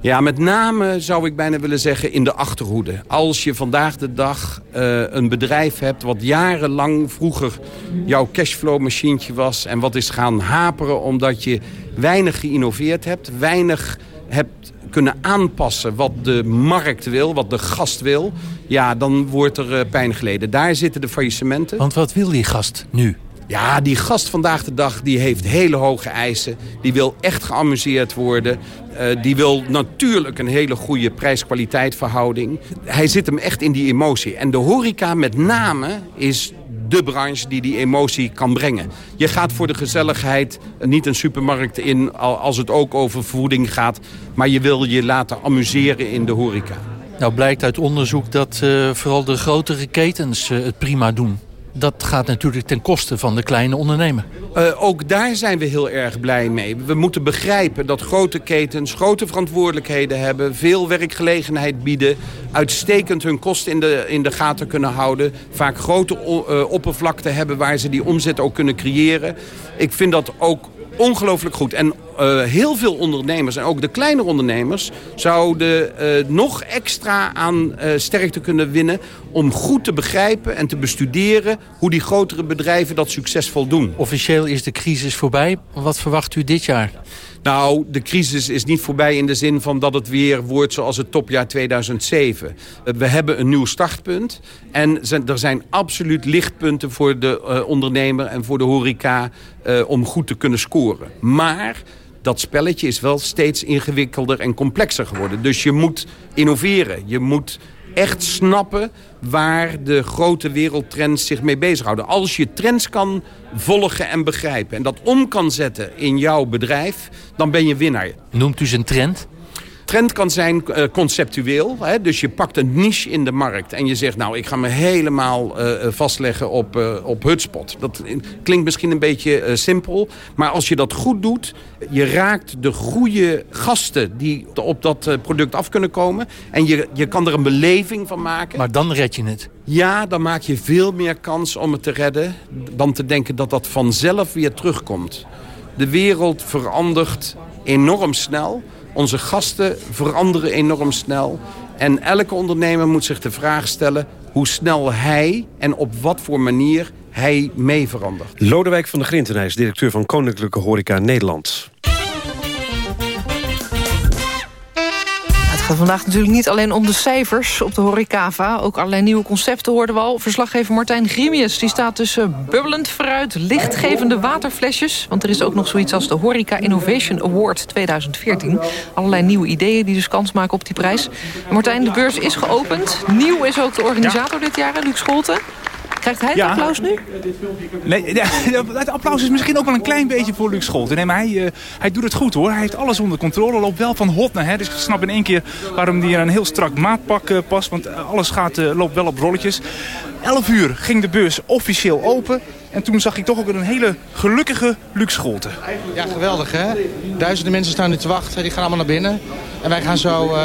Ja, met name zou ik bijna willen zeggen in de achterhoede. Als je vandaag de dag uh, een bedrijf hebt wat jarenlang vroeger jouw cashflow-machientje was... en wat is gaan haperen omdat je weinig geïnnoveerd hebt, weinig hebt kunnen aanpassen wat de markt wil, wat de gast wil... ja, dan wordt er uh, pijn geleden. Daar zitten de faillissementen. Want wat wil die gast nu? Ja, die gast vandaag de dag die heeft hele hoge eisen. Die wil echt geamuseerd worden. Uh, die wil natuurlijk een hele goede prijs-kwaliteit verhouding. Hij zit hem echt in die emotie. En de horeca met name is de branche die die emotie kan brengen. Je gaat voor de gezelligheid niet een supermarkt in als het ook over voeding gaat. Maar je wil je laten amuseren in de horeca. Nou blijkt uit onderzoek dat uh, vooral de grotere ketens uh, het prima doen. Dat gaat natuurlijk ten koste van de kleine ondernemer. Uh, ook daar zijn we heel erg blij mee. We moeten begrijpen dat grote ketens grote verantwoordelijkheden hebben... veel werkgelegenheid bieden, uitstekend hun kosten in de, in de gaten kunnen houden... vaak grote uh, oppervlakte hebben waar ze die omzet ook kunnen creëren. Ik vind dat ook ongelooflijk goed. En uh, heel veel ondernemers, en ook de kleine ondernemers... zouden uh, nog extra aan uh, sterkte kunnen winnen... om goed te begrijpen en te bestuderen... hoe die grotere bedrijven dat succesvol doen. Officieel is de crisis voorbij. Wat verwacht u dit jaar? Nou, de crisis is niet voorbij in de zin van dat het weer wordt zoals het topjaar 2007. We hebben een nieuw startpunt. En er zijn absoluut lichtpunten voor de ondernemer en voor de horeca om goed te kunnen scoren. Maar dat spelletje is wel steeds ingewikkelder en complexer geworden. Dus je moet innoveren. Je moet echt snappen waar de grote wereldtrends zich mee bezighouden. Als je trends kan volgen en begrijpen en dat om kan zetten in jouw bedrijf, dan ben je winnaar. Noemt u zijn trend? Trend kan zijn uh, conceptueel. Hè? Dus je pakt een niche in de markt en je zegt... nou, ik ga me helemaal uh, vastleggen op, uh, op Hutspot. Dat klinkt misschien een beetje simpel. Maar als je dat goed doet... je raakt de goede gasten die op dat product af kunnen komen. En je, je kan er een beleving van maken. Maar dan red je het. Ja, dan maak je veel meer kans om het te redden... dan te denken dat dat vanzelf weer terugkomt. De wereld verandert enorm snel... Onze gasten veranderen enorm snel. En elke ondernemer moet zich de vraag stellen hoe snel hij en op wat voor manier hij mee verandert. Lodewijk van der Grintenijs, directeur van Koninklijke Horeca Nederland. Gaat vandaag natuurlijk niet alleen om de cijfers op de horecava. Ook allerlei nieuwe concepten hoorden we al. Verslaggever Martijn Grimius die staat tussen bubbelend fruit... lichtgevende waterflesjes. Want er is ook nog zoiets als de Horeca Innovation Award 2014. Allerlei nieuwe ideeën die dus kans maken op die prijs. Martijn, de beurs is geopend. Nieuw is ook de organisator dit jaar, Luc Scholten. Krijgt hij het ja. applaus nu? Nee, ja, het applaus is misschien ook wel een klein beetje voor Luc Scholten. Nee, maar hij, uh, hij doet het goed hoor. Hij heeft alles onder controle. Loopt wel van hot naar her. Dus ik snap in één keer waarom hij in een heel strak maatpak uh, past. Want alles gaat, uh, loopt wel op rolletjes. 11 uur ging de beurs officieel open. En toen zag ik toch ook een hele gelukkige Luc Scholten. Ja, geweldig hè. Duizenden mensen staan nu te wachten. Die gaan allemaal naar binnen. En wij gaan zo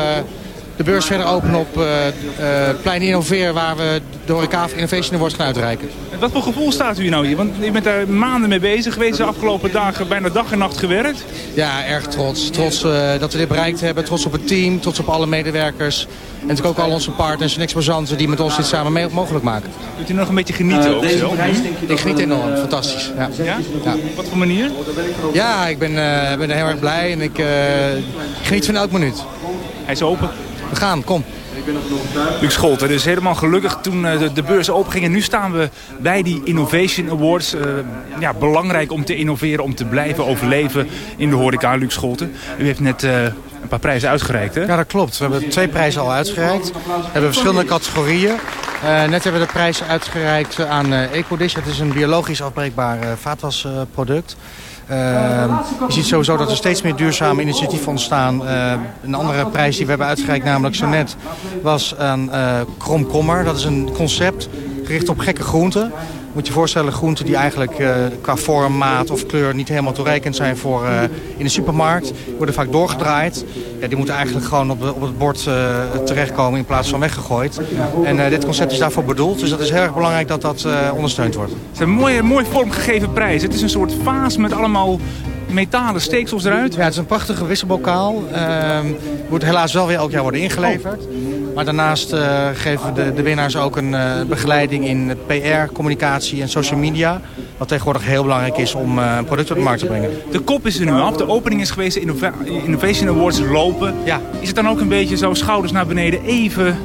de beurs verder openen op uh, uh, Plein Innoveer... waar we de Horeca Innovation Awards gaan uitreiken. Wat voor gevoel staat u hier nou hier? Want u bent daar maanden mee bezig geweest. De afgelopen dagen bijna dag en nacht gewerkt. Ja, erg trots. Trots uh, dat we dit bereikt hebben. Trots op het team. Trots op alle medewerkers. En natuurlijk ook al onze partners en exposanten die met ons dit samen mee mogelijk maken. Kunt u nog een beetje genieten ook zo? Ik geniet enorm. Fantastisch. Ja. Ja? ja? Wat voor manier? Ja, ik ben, ben heel erg blij en ik, ik geniet van elk minuut. Hij is open. We gaan, kom. Luc Scholten, dus helemaal gelukkig toen de, de beurs openging. En nu staan we bij die Innovation Awards. Uh, ja, belangrijk om te innoveren, om te blijven overleven in de horeca, Luc Scholten. U heeft net uh, een paar prijzen uitgereikt, hè? Ja, dat klopt. We hebben twee prijzen al uitgereikt. We hebben verschillende categorieën. Uh, net hebben we de prijs uitgereikt aan Ecodish. Het is een biologisch afbreekbaar vaatwasproduct. Uh, je ziet sowieso dat er steeds meer duurzame initiatieven ontstaan. Uh, een andere prijs die we hebben uitgereikt, namelijk zo net, was aan uh, Kromkommer. Dat is een concept gericht op gekke groenten. Moet je voorstellen, groenten die eigenlijk uh, qua vorm, maat of kleur niet helemaal toereikend zijn voor uh, in de supermarkt. Die worden vaak doorgedraaid. Ja, die moeten eigenlijk gewoon op, op het bord uh, terechtkomen in plaats van weggegooid. En dit concept is daarvoor bedoeld. Dus dat is heel erg belangrijk dat dat ondersteund wordt. Het is een mooie, mooi vormgegeven prijs. Het is een soort vaas met allemaal metalen steeksels eruit. Ja, het is een prachtige wisselbokaal. Uh, moet helaas wel weer elk jaar worden ingeleverd. Maar daarnaast uh, geven de, de winnaars ook een uh, begeleiding in PR, communicatie en social media. Wat tegenwoordig heel belangrijk is om uh, een product op de markt te brengen. De kop is er nu af. De opening is geweest. De Innovation Awards lopen. Ja. Is het dan ook een beetje zo schouders naar beneden even...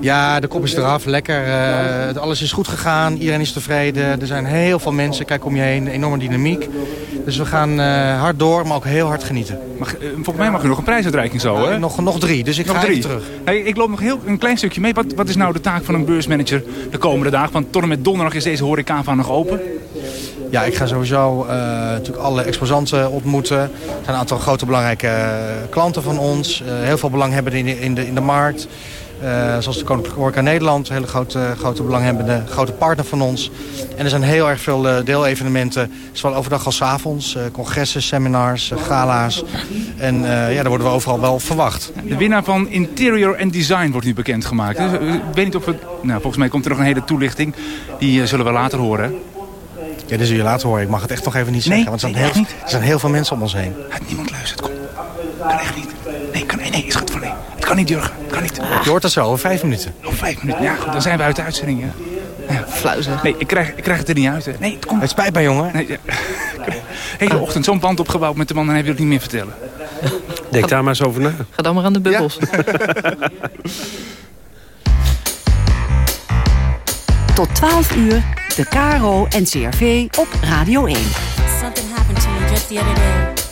Ja, de kop is eraf. Lekker. Uh, alles is goed gegaan. Iedereen is tevreden. Er zijn heel veel mensen. Kijk om je heen. Enorme dynamiek. Dus we gaan uh, hard door, maar ook heel hard genieten. Mag, uh, volgens mij mag er nog een prijsuitreiking zo, hè? Nog, nog drie, dus ik nog ga drie. even terug. Hey, ik loop nog heel een klein stukje mee. Wat, wat is nou de taak van een beursmanager de komende dagen? Want tot en met donderdag is deze horecava nog open. Ja, ik ga sowieso uh, natuurlijk alle exposanten ontmoeten. Er zijn een aantal grote belangrijke klanten van ons. Heel veel belang hebben in de, in de, in de markt. Uh, zoals de Koninklijke Horeca Nederland, een hele grote, grote belanghebbende, grote partner van ons. En er zijn heel erg veel uh, deelevenementen, zowel overdag als avonds. Uh, congressen, seminars, gala's. En ja, daar worden we overal wel verwacht. De winnaar van Interior and Design wordt nu bekendgemaakt. Dus, ik weet niet of het... Nou, volgens mij komt er nog een hele toelichting. Die zullen we later horen. Ja, die zul je later horen. Ik mag het echt nog even niet zeggen. Nee, want er zijn, nee, heel, er zijn heel veel mensen om ons heen. niemand luistert, kom. Kan echt niet. Nee, kan, nee, is nee. Het kan niet, Jurgen. Het kan niet. Je hoort dat zo, over vijf minuten. Over vijf minuten, ja goed, dan zijn we uit de uitzending. Ja. Ja. Fluizen. Nee, ik krijg, ik krijg het er niet uit. Hè. Nee, het komt. Het spijt me, jongen. Nee, ja. Hele ochtend zo'n band opgebouwd met de man en hij wil het niet meer vertellen. Denk daar maar eens over na. Ga dan maar aan de bubbels. Tot 12 uur, de KRO en CRV op Radio 1. Something happened to me just the other day.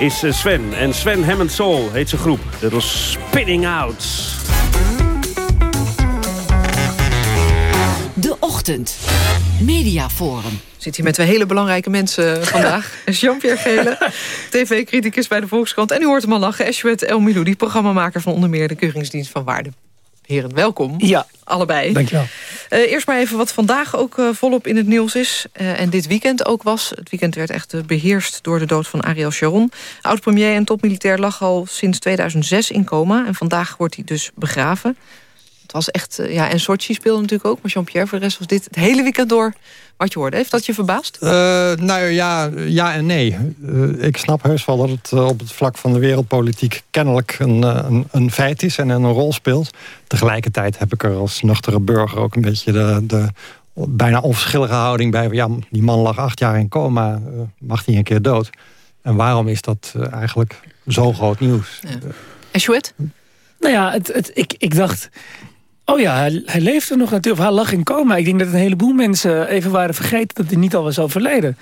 Is eh, Sven. En Sven Hammond Soul heet zijn groep. Dat was Spinning Out. De Ochtend. Mediaforum. Zit hier met twee hele belangrijke mensen vandaag. Jean-Pierre Gele, tv-criticus bij de Volkskrant. En u hoort hem al lachen, Eshwet El Miloudi... programmamaker van onder meer de Keuringsdienst van Waarde. Heren, welkom. Ja. Allebei. Dankjewel. Uh, eerst maar even wat vandaag ook uh, volop in het nieuws is. Uh, en dit weekend ook was. Het weekend werd echt beheerst door de dood van Ariel Sharon. Oud-premier en topmilitair lag al sinds 2006 in coma. En vandaag wordt hij dus begraven. Het was echt... ja, en Sochi speelde natuurlijk ook. Maar Jean-Pierre, voor de rest was dit het hele weekend door wat je hoorde. Heeft dat je verbaasd? nou ja, ja en nee. ik snap heus wel dat het op het vlak van de wereldpolitiek... kennelijk een, een, een feit is en een rol speelt. Tegelijkertijd heb ik er als nuchtere burger ook een beetje de, de bijna onverschillige houding bij. Ja, die man lag acht jaar in coma, mag hij een keer dood. En waarom is dat eigenlijk zo groot nieuws? Ja. En Chouet? Nou ja, het, het, ik, ik dacht... Oh ja, hij, hij leefde nog natuurlijk. Hij lag in coma. Ik denk dat een heleboel mensen even waren vergeten... dat hij niet al was overleden.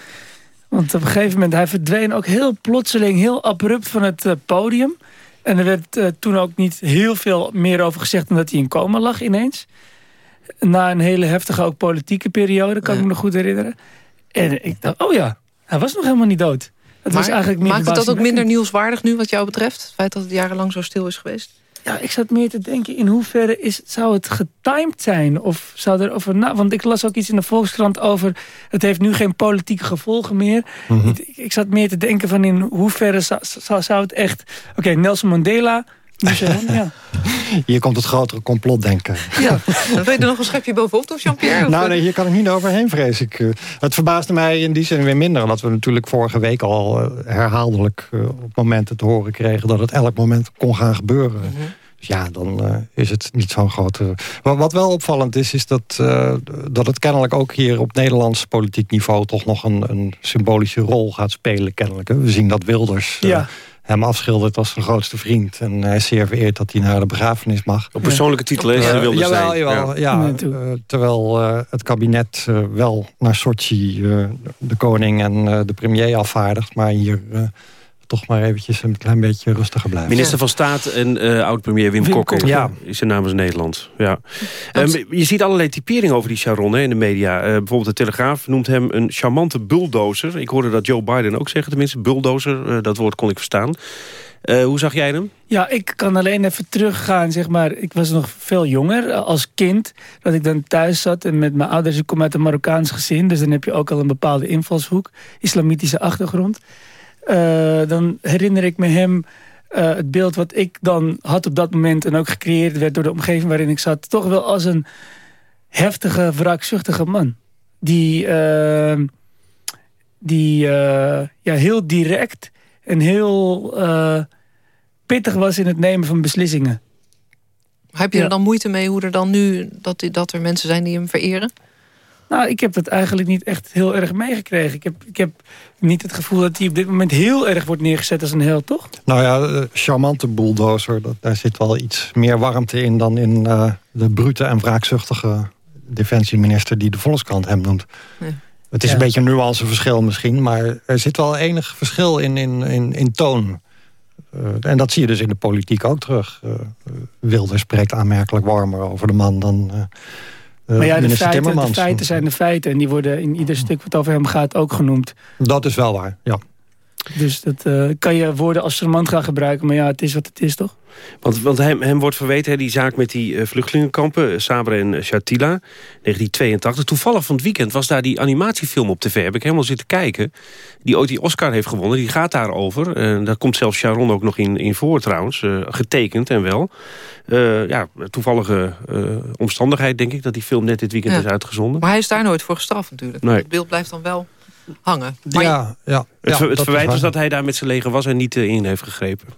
Want op een gegeven moment, hij verdween ook heel plotseling... heel abrupt van het uh, podium. En er werd uh, toen ook niet heel veel meer over gezegd... dan dat hij in coma lag ineens. Na een hele heftige ook politieke periode, kan ja. ik me nog goed herinneren. En ik dacht, oh ja, hij was nog helemaal niet dood. Het was eigenlijk maakt het dat ook minder nieuwswaardig nu wat jou betreft? Het feit dat het jarenlang zo stil is geweest? Ja, ik zat meer te denken, in hoeverre is, zou het getimed zijn? Of zou er over na... Want ik las ook iets in de Volkskrant over... het heeft nu geen politieke gevolgen meer. Mm -hmm. ik, ik, zat meer te denken van in hoeverre zou, zou, zou het echt... Oké, okay, Nelson Mandela... ja. Hier komt het grotere complotdenken. Ja, wil je er nog een schepje bovenop doen, Jean-Pierre? Nou nee, hier kan ik niet overheen, vrees ik. Het verbaasde mij in die zin weer minder... dat we natuurlijk vorige week al herhaaldelijk op momenten te horen kregen... dat het elk moment kon gaan gebeuren. Mm -hmm. Dus ja, dan eh, is het niet zo'n grote... Wat, wat wel opvallend is, is dat, eh, dat het kennelijk ook hier op Nederlands politiek niveau... toch nog een, een symbolische rol gaat spelen, kennelijk. hè. We zien dat Wilders eh, Ja. Hem afschildert als zijn grootste vriend. En hij is zeer vereerd dat hij naar de begrafenis mag. Op persoonlijke titel, als je Eh, Wilders jawel, zei. jawel, Ja. ja. eh, terwijl eh, het kabinet eh, wel naar Sochi eh, de koning en eh, de premier afvaardigt. Maar hier eh, toch maar eventjes een klein beetje rustiger blijft. Minister van Staat en eh oud-premier Wim, Wim Kok Kok, ja. is er namens Nederland. Ja. Ehm, je ziet allerlei typeringen over die Sharon hè, in de media. Eh, bijvoorbeeld de Telegraaf noemt hem een charmante bulldozer. Ik hoorde dat Joe Biden ook zeggen, tenminste. Bulldozer, eh, dat woord kon ik verstaan. Eh, hoe zag jij hem? Ja, ik kan alleen even teruggaan, zeg maar. Ik was nog veel jonger als kind. Dat ik dan thuis zat en met mijn ouders... Ik kom uit een Marokkaans gezin, dus dan heb je ook al een bepaalde invalshoek. Islamitische achtergrond. Eh, dan herinner ik me hem... eh, het beeld wat ik dan had op dat moment... en ook gecreëerd werd door de omgeving waarin ik zat... toch wel als een heftige, wraakzuchtige man. Die, eh, die ja, heel direct en heel pittig was in het nemen van beslissingen. Heb je Ja. er dan moeite mee hoe er dan nu... Dat, dat er mensen zijn die hem vereren? Nou, ik heb dat eigenlijk niet echt heel erg meegekregen. Ik heb, ik heb niet het gevoel dat hij op dit moment heel erg wordt neergezet als een held, toch? Nou ja, eh, charmante bulldozer, dat, daar zit wel iets meer warmte in... dan in eh, de brute en wraakzuchtige defensieminister die de Volkskrant hem noemt. Het is Ja. een beetje een nuanceverschil misschien... maar er zit wel enig verschil in, in, in, in toon. Eh, en dat zie je dus in de politiek ook terug. Eh Wilders spreekt aanmerkelijk warmer over de man dan maar ja, de feiten, de feiten zijn de feiten. En die worden in ieder stuk wat over hem gaat ook genoemd. Dat is wel waar, ja. Dus dat eh, kan je woorden als charmant gaan gebruiken. Maar ja, het is wat het is, toch? Want, want hem, hem wordt verweten, hè, die zaak met die eh, vluchtelingenkampen... eh, Sabra en Shatila, 1982. Toevallig van het weekend was daar die animatiefilm op tv. Heb ik helemaal zitten kijken. Die ooit die Oscar heeft gewonnen. Die gaat daarover. En daar komt zelfs Sharon ook nog in, in voor trouwens. getekend en wel. Eh, ja, toevallige eh, omstandigheid denk ik... dat die film net dit weekend Ja. is uitgezonden. Maar hij is daar nooit voor gestraft natuurlijk. Nee. Het beeld blijft dan wel hangen. Maar ja, ja, Het, ja, ver- het dat is verwijt was dat hij daar met zijn leger was... en niet eh, in heeft gegrepen.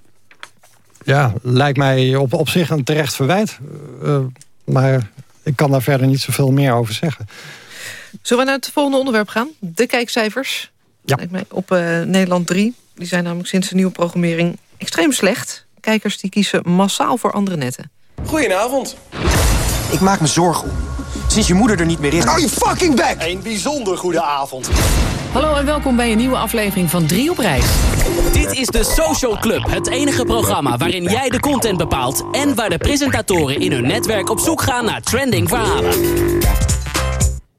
Ja, lijkt mij op, op zich een terecht verwijt. Eh, maar ik kan daar verder niet zoveel meer over zeggen. Zullen we naar het volgende onderwerp gaan? De kijkcijfers. Ja. Lijkt mij op eh, Nederland 3. Die zijn namelijk sinds de nieuwe programmering extreem slecht. Kijkers die kiezen massaal voor andere netten. Goedenavond. Ik maak me zorgen. Sinds je moeder er niet meer is... Hou je fucking back! Een bijzonder goede avond. Hallo en welkom bij een nieuwe aflevering van Drie op reis. Dit is de Social Club, het enige programma waarin jij de content bepaalt... en waar de presentatoren in hun netwerk op zoek gaan naar trending verhalen.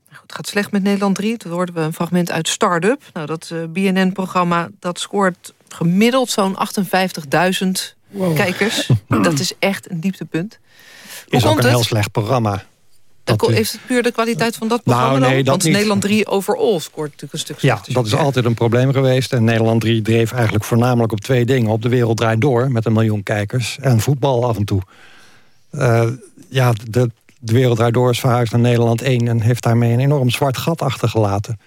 Het gaat slecht met Nederland 3. Dat hoorden we een fragment uit Startup. Nou, dat eh, BNN-programma dat scoort gemiddeld zo'n 58.000 kijkers. Dat is echt een dieptepunt. Hoe Is ook een het? heel slecht programma. Dat Heeft het puur de kwaliteit van dat Nou, programma nee, dan? dat Want niet. Nederland 3 overall scoort natuurlijk een stuk Ja, dat is altijd een probleem geweest. En Nederland 3 dreef eigenlijk voornamelijk op twee dingen. Op de wereld draait door met een miljoen kijkers. En voetbal af en toe. Eh, ja, de, de wereld draait door is verhuisd naar Nederland 1... en heeft daarmee een enorm zwart gat achtergelaten.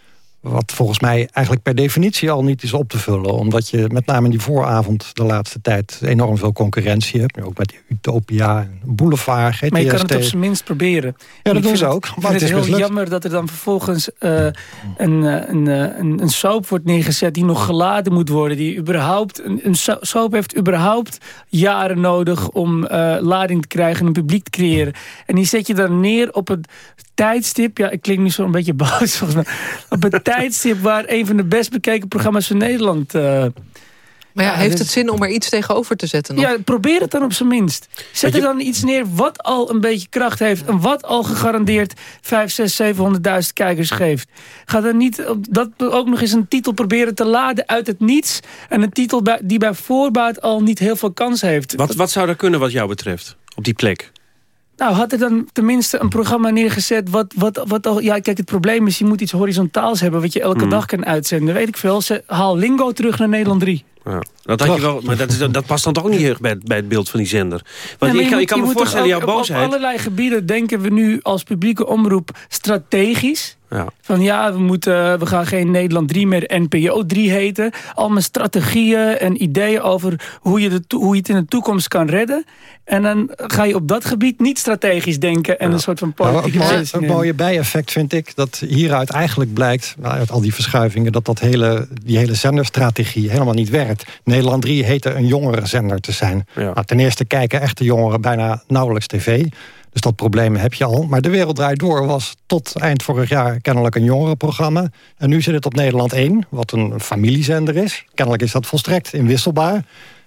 Wat volgens mij eigenlijk per definitie al niet is op te vullen. Omdat je met name in die vooravond de laatste tijd enorm veel concurrentie hebt. Ook met Utopia, en Boulevard, GTST. Maar je kan het op zijn minst proberen. Ja, dat doen ze ook, maar het is heel mislukt. jammer dat er dan vervolgens eh, een, eh, een, eh, een, een soap wordt neergezet... die nog geladen moet worden. Die überhaupt, een, een so- soap heeft überhaupt jaren nodig... om lading te krijgen en een publiek te creëren. En die zet je dan neer op het tijdstip... ja, ik klink nu zo een beetje boos volgens mij... op het tijdstip waar een van de best bekeken programma's van Nederland... eh, Maar ja, Ja, heeft dit- het zin om er iets tegenover te zetten nog? ja, probeer het dan op zijn minst. Zet er dan iets neer wat al een beetje kracht heeft... en wat al gegarandeerd 5, 6, 700.000 kijkers geeft. Ga dan niet op dat ook nog eens een titel proberen te laden uit het niets... en een titel bij- die bij voorbaat al niet heel veel kans heeft. Wat, wat zou er kunnen wat jou betreft op die plek? Nou, had er dan tenminste een programma neergezet... Wat, wat, wat al, ja, kijk, het probleem is, je moet iets horizontaals hebben... wat je elke Hmm. dag kan uitzenden. Weet ik veel, ze, haal Lingo terug naar Nederland 3. Ja. Dat, had je wel, maar dat, is, dat past dan toch ook niet heel erg bij, het- bij het beeld van die zender. Want ik, je kan, moet- ik kan je me voorstellen, jouw boosheid... Op allerlei gebieden denken we nu als publieke omroep strategisch. Ja. Van ja, we, moeten, we gaan geen Nederland 3 meer NPO 3 heten. Allemaal strategieën en ideeën over hoe je, de, hoe je het in de toekomst kan redden. En dan ga je op dat gebied niet strategisch denken... en een soort van Nou, politieke een, mooie, beslissing een nemen. mooie bijeffect vind ik dat hieruit eigenlijk blijkt... nou, uit al die verschuivingen, dat, dat hele, die hele zenderstrategie helemaal niet werkt. Nederland 3 heette een jongere zender te zijn. Nou, ten eerste kijken echte jongeren bijna nauwelijks tv... Dus dat probleem heb je al. Maar De Wereld Draait Door was tot eind vorig jaar kennelijk een jongerenprogramma. En nu zit het op Nederland 1, wat een familiezender is. Kennelijk is dat volstrekt inwisselbaar.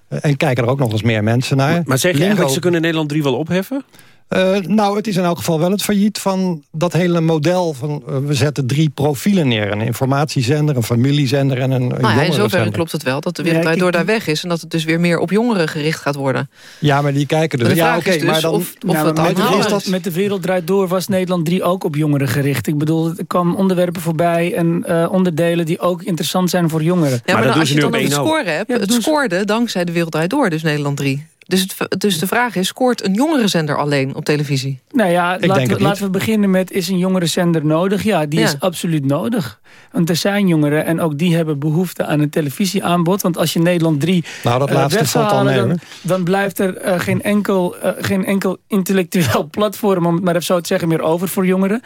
Eh, En kijken er ook nog eens meer mensen naar. Maar zeg je Lingo- eigenlijk, ze kunnen Nederland 3 wel opheffen? Eh, nou, het is in elk geval wel het failliet van dat hele model van... eh, we zetten drie profielen neer. Een informatiezender, een familiezender en een, Nou ja, in zoverre klopt het wel dat de wereld door daar weg is... en dat het dus weer meer op jongeren gericht gaat worden. Ja, maar die kijken dus. Ja, vraag oké, is dus maar dan... of- of Nou, het dan met, de is. met de wereld draait door was Nederland 3 ook op jongeren gericht. Ik bedoel, er kwamen onderwerpen voorbij en eh, onderdelen die ook interessant zijn voor jongeren. Ja, maar, dan, als je het dan over het scoren hebt... het scoorde dankzij de wereld Draait door, dus Nederland 3. Dus, het, dus de vraag is, scoort een jongerenzender alleen op televisie? Nou ja, laten, we, laten we beginnen met... is een jongerenzender nodig? Ja, die Ja. is absoluut nodig. Want er zijn jongeren en ook die hebben behoefte aan een televisieaanbod. Want als je Nederland 3 Nou, dat eh, laatste valt al mee, dan, blijft er eh, geen, enkel, eh, geen enkel intellectueel platform... om het maar even zo te zeggen, meer over voor jongeren.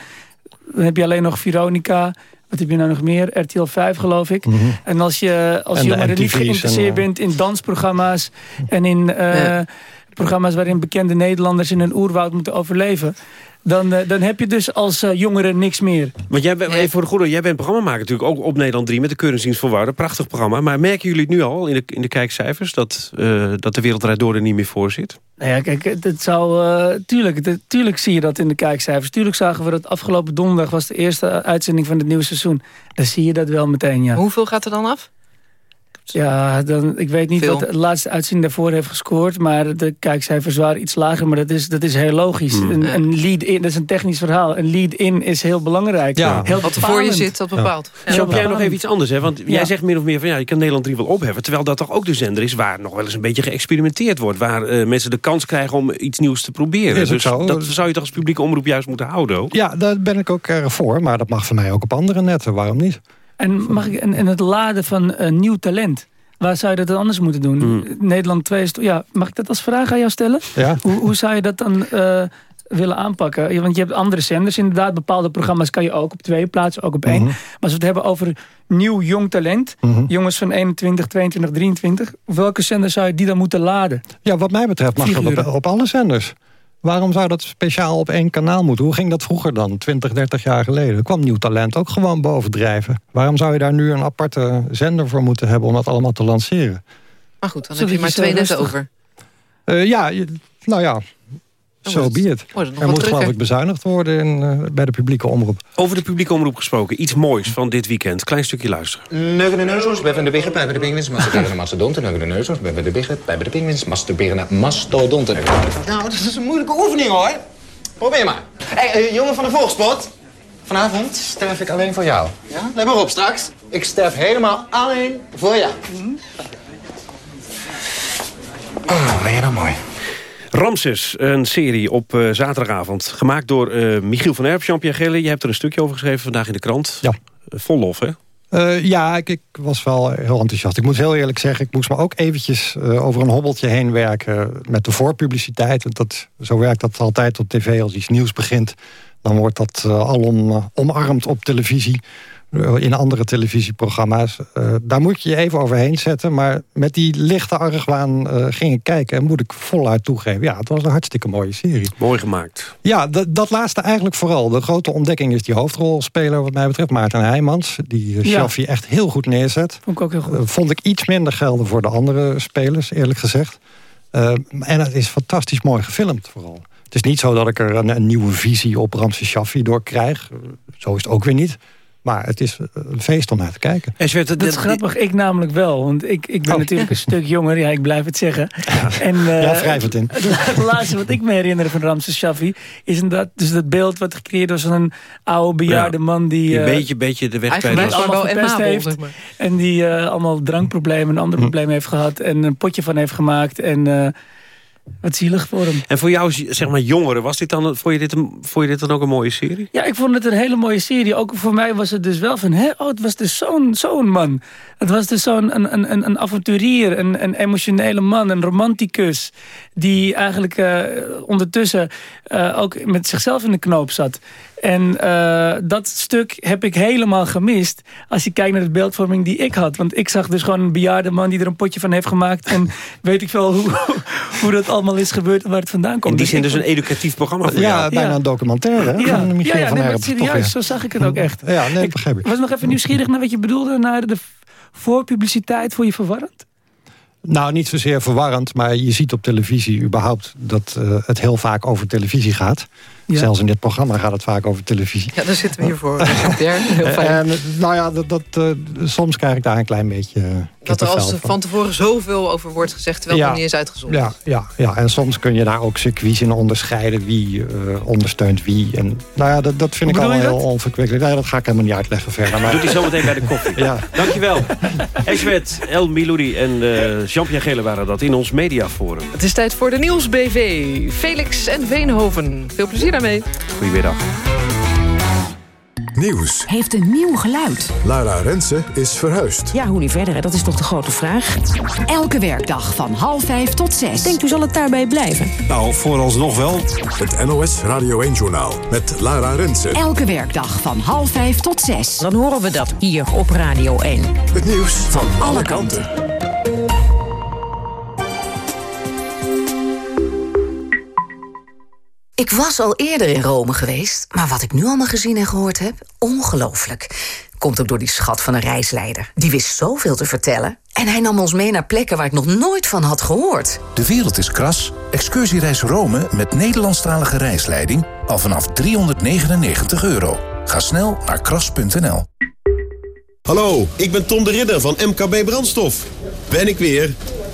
Dan heb je alleen nog Veronica... Wat heb je nou nog meer? RTL 5 geloof ik. En als je als niet en, geïnteresseerd eh, bent in dansprogramma's... en in eh, Ja. programma's waarin bekende Nederlanders in een oerwoud moeten overleven... dan, eh, dan heb je dus als eh, jongere niks meer. Want jij, bent- even voor de goede, jij bent programmamaker natuurlijk ook op Nederland 3 met de Keuringsdienst voor Waarde. Prachtig programma. Maar merken jullie het nu al in de, in de kijkcijfers dat, eh, dat de Wereld Door er niet meer voor zit? Nou ja, kijk, het, zou... eh, tuurlijk, tuurlijk zie je dat in de kijkcijfers. Tuurlijk zagen we dat afgelopen donderdag... was de eerste uitzending van het nieuwe seizoen. Dan zie je dat wel meteen, ja. Hoeveel gaat er dan af? Ja, dan, ik weet niet Veel. wat de laatste uitzending daarvoor heeft gescoord... maar de kijkcijfers waren iets lager, maar dat is, dat is heel logisch. Hmm. Een, een lead-in, dat is een technisch verhaal. Een lead-in is heel belangrijk. Ja. heel Wat er voor je zit, dat bepaalt. Ja. Jean, jij nog even iets anders, hè? Want jij Ja. zegt min of meer van ja, je kan Nederland 3 wel opheffen. Terwijl dat toch ook de zender is waar nog wel eens een beetje geëxperimenteerd wordt. Waar eh, mensen de kans krijgen om iets nieuws te proberen. Ook dus zo. dat zou je toch als publieke omroep juist moeten houden ook? Ja, daar ben ik ook erg voor. Maar dat mag van mij ook op andere netten. Waarom niet? En, mag ik, en, en het laden van eh, nieuw talent. Waar zou je dat dan anders moeten doen? Hmm. Nederland 2 is... Ja, mag ik dat als vraag aan jou stellen? Ja. Hoe, hoe zou je dat dan eh, willen aanpakken? Want je hebt andere zenders inderdaad. Bepaalde programma's kan je ook op twee plaatsen, ook op één. Mhm. Maar als we het hebben over nieuw jong talent... Mhm. jongens van 21, 22, 23... op welke zender zou je die dan moeten laden? Ja, wat mij betreft mag dat op, op alle zenders. Waarom zou dat speciaal op één kanaal moeten? Hoe ging dat vroeger dan, 20, 30 jaar geleden? Er kwam nieuw talent ook gewoon bovendrijven. Waarom zou je daar nu een aparte zender voor moeten hebben... om dat allemaal te lanceren? Maar goed, dan heb je maar twee netten over. Eh, ja, nou ja, zo wordt be het- it. Er moet geloof ik bezuinigd worden in, eh, bij de publieke omroep. Over de publieke omroep gesproken. Iets moois van dit weekend. Klein stukje luisteren. Neugen de neushoorns, bij de biggen, bij de pinguïns, masturberende mastodonten. Neugen de neushoorns, bij de biggen, bij de pinguïns, masturberende mastodonten. Nou, dat is een moeilijke oefening hoor. Probeer maar. Hé, eh, jongen van de volgspot. Vanavond sterf ik alleen voor jou. Ja? Let maar op straks. Ik sterf helemaal alleen voor jou. Oh, ben je nou mooi. Ramses, een serie op eh, zaterdagavond. Gemaakt door eh, Michiel van Erp, Jean-Pierre. Je hebt er een stukje over geschreven vandaag in de krant. Ja. Eh, Vol lof, hè? Ja, ik, ik was wel heel enthousiast. Ik moet heel eerlijk zeggen, ik moest me ook eventjes over een hobbeltje heen werken met de voorpubliciteit. Want dat, zo werkt dat altijd op tv. Als iets nieuws begint, dan wordt dat eh, alom omarmd op televisie. In andere televisieprogramma's. Eh, daar moet je je even overheen zetten. Maar met die lichte argwaan eh, ging ik kijken. En moet ik voluit toegeven. Ja, het was een hartstikke mooie serie. Mooi gemaakt. Ja, dat, dat laatste eigenlijk vooral. De grote ontdekking is die hoofdrolspeler wat mij betreft. Maarten Heijmans. Die uh, Ja. Echt heel goed neerzet. Vond ik ook heel goed. Vond ik iets minder gelden voor de andere spelers, eerlijk gezegd. Eh, en het is fantastisch mooi gefilmd vooral. Het is niet zo dat ik er een, een nieuwe visie op Ramses Shaffi door krijg. Zo is het ook weer niet. Maar het is een feest om naar te kijken. Dat is grappig, ik namelijk wel. Want ik, ik ben Oh. natuurlijk een stuk jonger, ja, ik blijf het zeggen. En, eh, Ja, wrijf het in. Het laatste wat ik me herinner van Ramses Shaffi... is inderdaad dus dat beeld wat gecreëerd was van een oude bejaarde Ja. man... die Die een eh, beetje, beetje de weg kwijt eigenlijk was. allemaal amabel, heeft. zeg maar. En die eh, allemaal drankproblemen en andere problemen heeft gehad. En een potje van heeft gemaakt. En eh, wat zielig voor hem. En voor jou, zeg maar, jongeren, was dit dan, vond, je dit een, vond je dit dan ook een mooie serie? Ja, ik vond het een hele mooie serie. Ook voor mij was het dus wel van... Hè, oh, het was dus zo'n zo'n man. Het was dus zo'n een, een, een, een avonturier, een, een emotionele man, een romanticus... die eigenlijk eh, ondertussen eh, ook met zichzelf in de knoop zat. En eh, dat stuk heb ik helemaal gemist... als je kijkt naar de beeldvorming die ik had. Want ik zag dus gewoon een bejaarde man die er een potje van heeft gemaakt... en weet ik wel hoe, hoe dat allemaal is gebeurd en waar het vandaan komt. In die Dus zin dus een educatief programma voor Ja, jou. bijna een documentaire hè, ja, van Michiel ja, ja, van nee, maar Herp. toch serieus, zo zag ik het ook echt. Ja, nee, begrijp ik. was nog even nieuwsgierig naar wat je bedoelde, naar de voorpubliciteit. Vond je verwarrend? Nou, niet zozeer verwarrend, maar je ziet op televisie überhaupt dat eh, het heel vaak over televisie gaat. Ja. Zelfs in dit programma gaat het vaak over televisie. Ja, daar zitten we hier voor. Pierre. Heel fijn. En eh, nou ja, dat, dat, eh, soms krijg ik daar een klein beetje uh, dat er als van tevoren zoveel over wordt gezegd... terwijl het nog niet is uitgezonden. Ja, ja, ja, en soms kun je daar ook circuits in onderscheiden. Wie eh, ondersteunt wie. En, nou ja, dat, dat vind ik Hoe je heel onverkwikkelijk. Nee, dat ga ik helemaal niet uitleggen verder. Maar... Doet hij zometeen bij de koffie. Ja. Dankjewel. Eswet, El Miloudi en eh Jean-Pierre Gele waren dat in ons mediaforum. Het is tijd voor de Nieuws-BV. Felix en Veenhoven. Veel plezier daarmee. Goedemiddag. Nieuws. Heeft een nieuw geluid. Lara Rensen is verhuisd. Ja, hoe nu verder, hè? dat is toch de grote vraag. Elke werkdag van half vijf tot zes. Denkt u zal het daarbij blijven? Nou, vooralsnog wel. Het NOS Radio 1-journaal met Lara Rensen. Elke werkdag van half vijf tot zes. Dan horen we dat hier op Radio 1. Het nieuws van alle kanten. Ik was al eerder in Rome geweest, maar wat ik nu allemaal gezien en gehoord heb, ongelooflijk. Komt ook door die schat van een reisleider. Die wist zoveel te vertellen. En hij nam ons mee naar plekken waar ik nog nooit van had gehoord. De wereld is kras. Excursiereis Rome met Nederlandstalige reisleiding al vanaf 399 euro. Ga snel naar kras.nl. Hallo, ik ben Tom de Ridder van MKB Brandstof. Ben ik weer.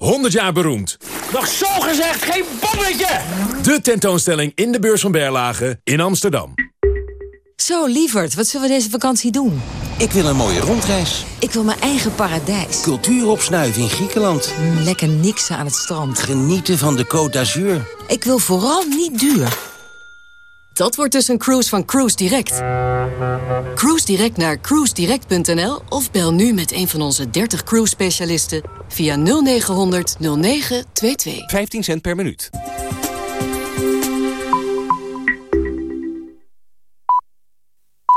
100 jaar beroemd. Nog zo gezegd, geen bommetje! De tentoonstelling in de beurs van Berlage in Amsterdam. Zo, lieverd, wat zullen we deze vakantie doen? Ik wil een mooie rondreis. Ik wil mijn eigen paradijs. Cultuur opsnuiven in Griekenland. Mm, lekker niksen aan het strand. Genieten van de Côte d'Azur. Ik wil vooral niet duur. Dat wordt dus een cruise van Cruise Direct. Cruise Direct naar cruisedirect.nl of bel nu met een van onze 30 cruise specialisten via 0900 0922. 15 cent per minuut.